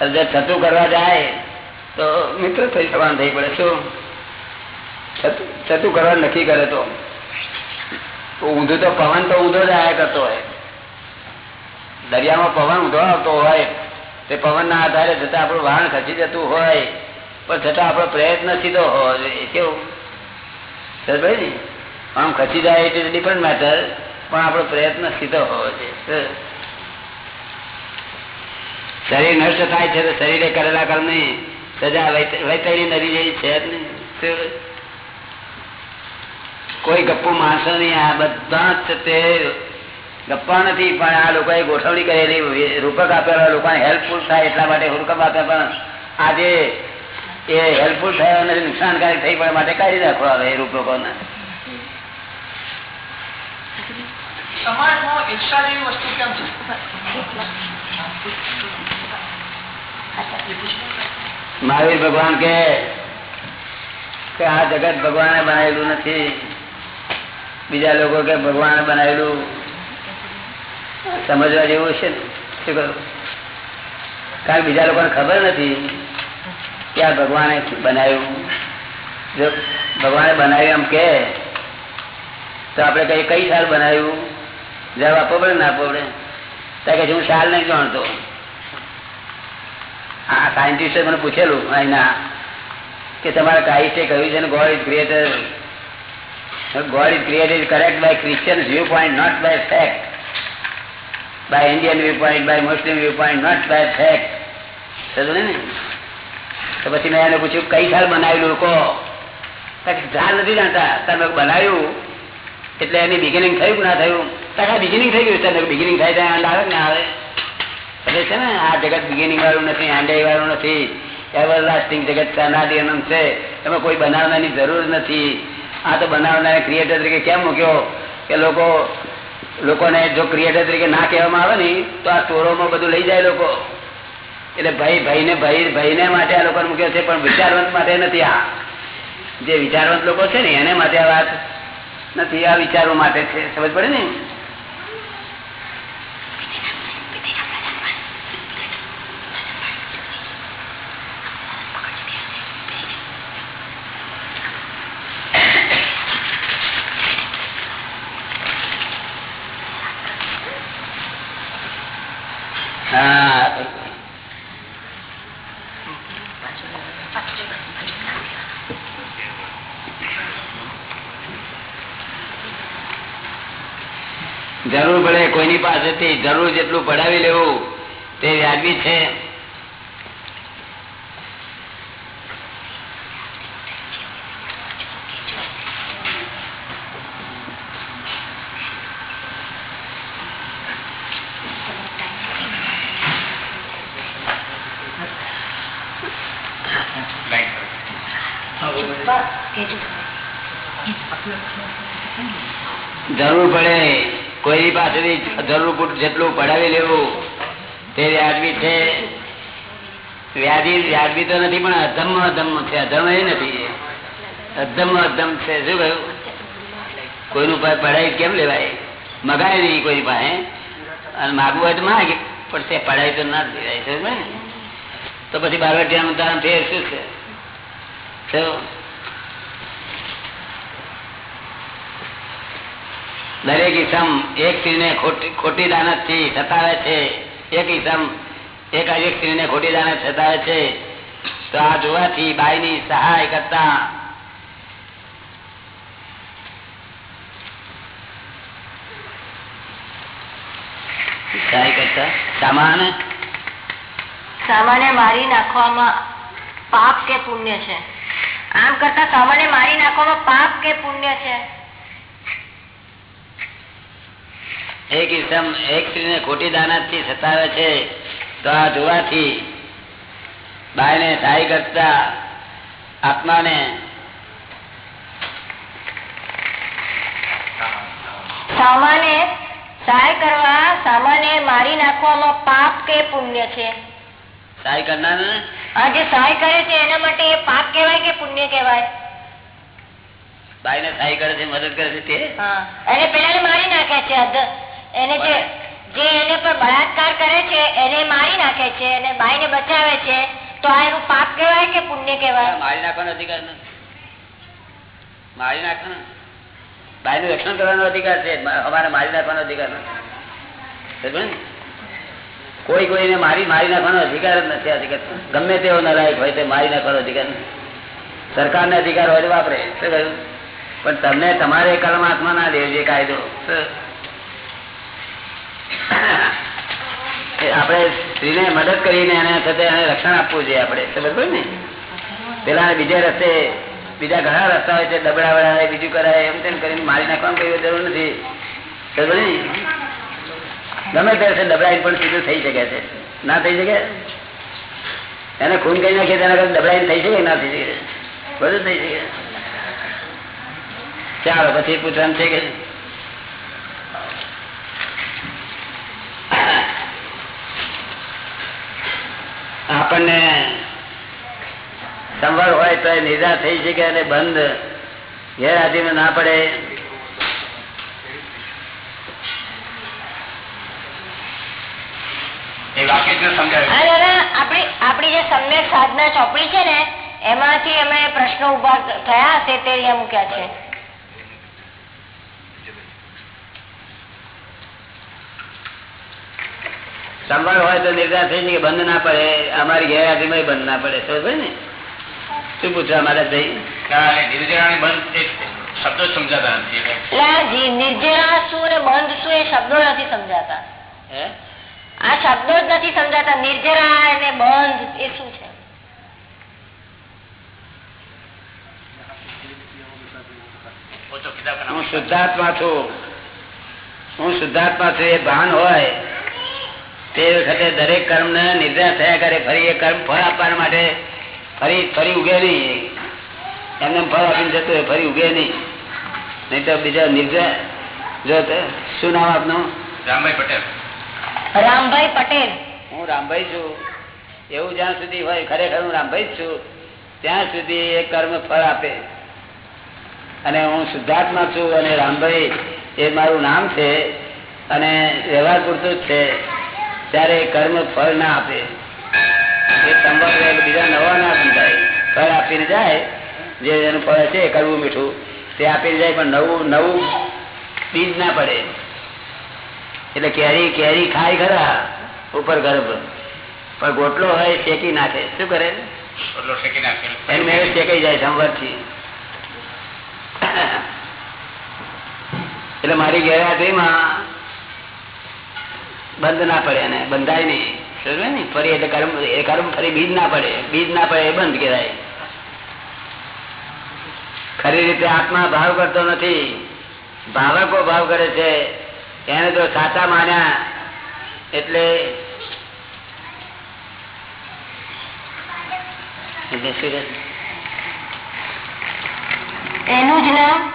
S1: જો છતું કરવા જાય, તો મિત્ર થઈ જવાનું થઈ પડે. શું? છતું કરવા નક્કી કરે તો? ઊંધું તો પવન તો ઊંધો જ આયા કરતો હોય. દરિયામાં પવન ઊંધો આવતો હોય, તે પવનના આધારે જતા આપણું વાહન ખસી જતું હોય, પણ છતાં આપણો પ્રયત્ન સીધો હોવો જોઈએ કેવું? ભાઈ ને? આમ ખસી જાય ઇટ ઇઝ ડિફરન્ટ મેટર પણ આપણો પ્રયત્ન સીધો હોવો જોઈએ શરીર નષ્ટ થાય છે તો શરીરે કરેલા કર્મની સજા વૈતરી નદી જેવી છે જ નહીં. કોઈ ગપ્પુ માણસો નહીં આ બધા જ તે ગપ્પા નથી પણ આ લોકોએ ગોઠવણી કરેલી રૂપક આપેલા લોકોને હેલ્પફુલ થાય એટલા માટે રૂપક આપે પણ આજે એ હેલ્પફુલ થયો અને નુકસાનકારક થઈ પડે માટે કાઢી નાખો હવે એ રૂપકોને.
S2: સમાજમાં ઈચ્છા જેવી વસ્તુ કેમ છે?
S1: મહાવીર ભગવાન કે આ જગત ભગવાને બનાવેલું નથી. બીજા લોકો કે ભગવાને બનાવેલું. સમજવા જેવું છે શું કરું? કારણ બીજા લોકોને ખબર નથી કે આ ભગવાને બનાવ્યું. જો ભગવાને બનાવ્યું એમ કે, તો આપણે કઈ કઈ સાલ બનાવ્યું? જવાબ આપવો પડે ના? આપવો કે હું શાલ નહીં જાણતો. આ સાયન્ટિસ્ટે મને પૂછેલું અહીંના કે તમારા ક્રાઇસ્ટે કહ્યું છે ને God is creator God is created correct by Christian view point not by fact by Indian view point by Muslim view point not by fact સમજો ને? તો પછી મેં એને પૂછ્યું, કઈ સાલ બનાવેલું? લોકો ખ્યાલ નથી જાણતા. તમે બનાવ્યું. એટલે એની બિગિનિંગ થયું કે ના થયું? તાકા બિગિનિંગ થઈ ગયું છે બિગિનિંગ થાય ત્યાં અંડ આવે ને આવે. એટલે છે ને, આ જગત બિગિનિંગ વાળું નથી આંડાઈ વાળું નથી. એવરલાસ્ટિંગ જગત અનાદિ અનંત છે. એમાં કોઈ બનાવનારની જરૂર નથી. આ તો બનાવનાર ક્રિએટર તરીકે કેમ મૂક્યો? કે લોકો, લોકોને જો ક્રિએટર તરીકે ના કહેવામાં આવે ને, તો આ ચોરોમાં બધું લઈ જાય લોકો. એટલે ભાઈ ભાઈને ભાઈ ભાઈને માટે આ લોકોને મૂક્યો છે, પણ વિચારવંત માટે નથી આ. જે વિચારવંત લોકો છે ને, એને માટે આ વાત નથી આ વિચારો માટે છે. સમજ પડે ને હા જરૂર પડે કોઈની પાસેથી જરૂર જેટલું પડાવી લેવું તે વ્યાજબી છે. જરૂર પડે કોઈની પાસેથી જરૂર જેટલું પડાવી લેવું, તે વ્યાજબી છે? વ્યાજી, વ્યાજબી તો નથી, પણ અધમ અધમ છે. અધમ એ નથી. અધમ અધમ છે. શું કહ્યું? કોઈનું પડાવી કેમ લેવાય? મગાય નહીં કોઈ પાસે. અને માગવું હોય તો માગે, પણ તે પડાવી તો ના ને? તો પછી બારવટિયાનું તારા ફેર શું છે? દરેક ઈસમ એક સ્ત્રીને ખોટી દાનતથી સતાવે છે. એક ઈસમ એક એક સ્ત્રીને ખોટી દાનત સતાવે છે. તો આ જોવાથી બાઈની સહાય સહાય કરતા સામાન?
S3: સામાન્ય મારી નાખવામાં પાપ કે પુણ્ય છે? આમ કરતા સામાન્ય મારી નાખવામાં પાપ કે પુણ્ય છે?
S1: એક ઈસમ એક સ્ત્રીને ખોટી દાનાથી સતાવે છે તો આ જોવાથી બાયને સહાય કરતા આત્માને
S3: સામાન્ય સહાય કરવા સામાન્ય મારી નાખવામાં પાપ કે પુણ્ય છે?
S1: સહાય કરનાર
S3: આ જે સહાય કરે છે એના માટે એ પાપ કહેવાય કે પુણ્ય કહેવાય?
S1: બાયને સહાય કરે છે મદદ કરે છે તે?
S3: હા. એને પેલા મારી નાખે છે એને જે જે એને પર બળાત્કાર કરે છે, એને મારી નાખે છે અને બાઈને બચાવે છે, તો આ એનું પાપ કહેવાય કે પુણ્ય કહેવાય?
S1: મારી નાખવાનો અધિકાર નથી. મારી નાખવાનો બાયનું રક્ષણ કરવાનો અધિકાર છે. અમારે મારી નાખવાનો અધિકાર નથી. કોઈ કોઈને મારી મારી નાખવાનો અધિકાર જ નથી અધિકાર ગમે તેવો નલાયક હોય તે મારી નાખવાનો અધિકાર નથી. સરકારને અધિકાર હોય તો વાપરે. શું પણ તમને તમારે પરમાત્મા ના દેવો જે કાયદો આપણે સ્ત્રીને મદદ કરીને એને સાથે એને રક્ષણ આપવું જોઈએ આપણે. સમજ ને? પેલા બીજા રસ્તે, બીજા ઘણા રસ્તા હોય છે દબડા વડાય બીજું કરાય, એમ તેમ કરીને મારી નાખવાનું કઈ જરૂર નથી. સમજ ને? ગમે ત્યારે દબડાઈ પણ સીધું થઈ શકે છે. ના થઈ શકે? એને ખૂન કરી નાખીએ તેના કરતા દબડાઈ થઈ શકે ના થઈ શકે? બધું થઈ શકે. ચાલો, પછી પૂછવાનું છે કે આપણને સંવર હોય તો નિદા થઈ શકે અને બંધ ગેરહાજરીમાં ના પડે.
S3: આપણી આપણી જે સમ્યક સાધના ચોપડી છે ને એમાંથી અમે પ્રશ્નો ઊભા થયા હશે તે અહીંયા મૂક્યા છે.
S1: સંભાળ હોય તો નિર્ધાર થઈ કે બંધ ના પડે અમારી ગેરહાજરીમાં બંધ ના પડે. સમજ ને? શું પૂછવા મારા થઈ
S4: કારણ કે નિર્જરાની બંધ એ શબ્દો સમજાતા નથી એટલે
S3: એટલે આ જી- નિર્જરા શું ને બંધ શું એ શબ્દો નથી સમજાતા. આ શબ્દો જ નથી સમજાતા. નિર્જરા અને બંધ એ શું છે?
S1: હું શુદ્ધાત્મા છું. હું શુદ્ધાત્મા છું. એ ભાન હોય. તે વખતે દરેક કર્મ ને નિર્ધાર થયા કરે ફરી એ કર્મ ફળ આપવા માટે ફરી ફરી ઉગે નહીં. એમને ફળ આપીને જતું હોય ફરી ઉગે નહીં. નહીં તો બીજા નિર્ધાર જો શું નામ આપનું?
S4: રામભાઈ પટેલ.
S3: રામભાઈ પટેલ.
S1: હું રામભાઈ છું. એવું જ્યાં સુધી હોય ખરેખર હું રામભાઈ જ છું. ત્યાં સુધી એ કર્મ ફળ આપે. અને હું શુદ્ધાત્મા છું અને રામભાઈ એ મારું નામ છે અને વ્યવહાર પૂરતું જ છે. ત્યારે કર્મ ફળ ના આપે. એ સંભવ બીજા નવા ના સમજાય. ફળ આપીને જાય જે એનું ફળ છે કરવું મીઠું. તે આપીને જાય પણ નવું નવું બીજ ના પડે. એટલે કેરી કેરી ખાય ખરા ઉપર ગર્ભ પણ ગોટલો હોય શેકી નાખે. શું કરે? એની મેળે શેકાઈ જાય સંવરથી. એટલે મારી ગેરહાજરીમાં બંધ ના પડે એને બંધાય નહીં. સમજે ને? ફરી એટલે કર્મ, એ કર્મ ફરી બીજ ના પડે. બીજ ના પડે એ બંધ કહેવાય. ખરી રીતે આત્મા ભાવ કરતો નથી. ભાવકો ભાવ કરે છે. એને જો સાચા માન્યા એટલે?
S3: એનું જ નામ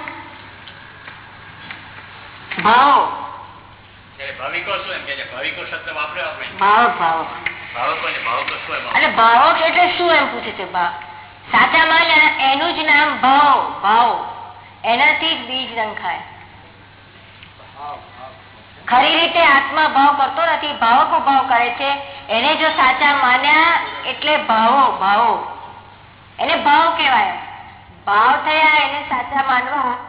S3: ભાવ.
S4: ભાવિકો શું એમ કે ભાવિકો શબ્દ વાપર્યો આપણે?
S3: ભાવ ભાવ.
S4: ભાવકો ને ભાવકો શું એમ?
S3: ભાવક એટલે શું એમ પૂછે છે? સાચા માન્યા એનું જ નામ ભાવ ભાવ. એનાથી જ બીજ રંખાય. ખરી રીતે આત્મા ભાવ કરતો નથી ભાવકો ભાવ કરે છે. એને જો સાચા માન્યા એટલે ભાવો ભાવો. એને ભાવ કહેવાય. ભાવ થયા એને સાચા માનવા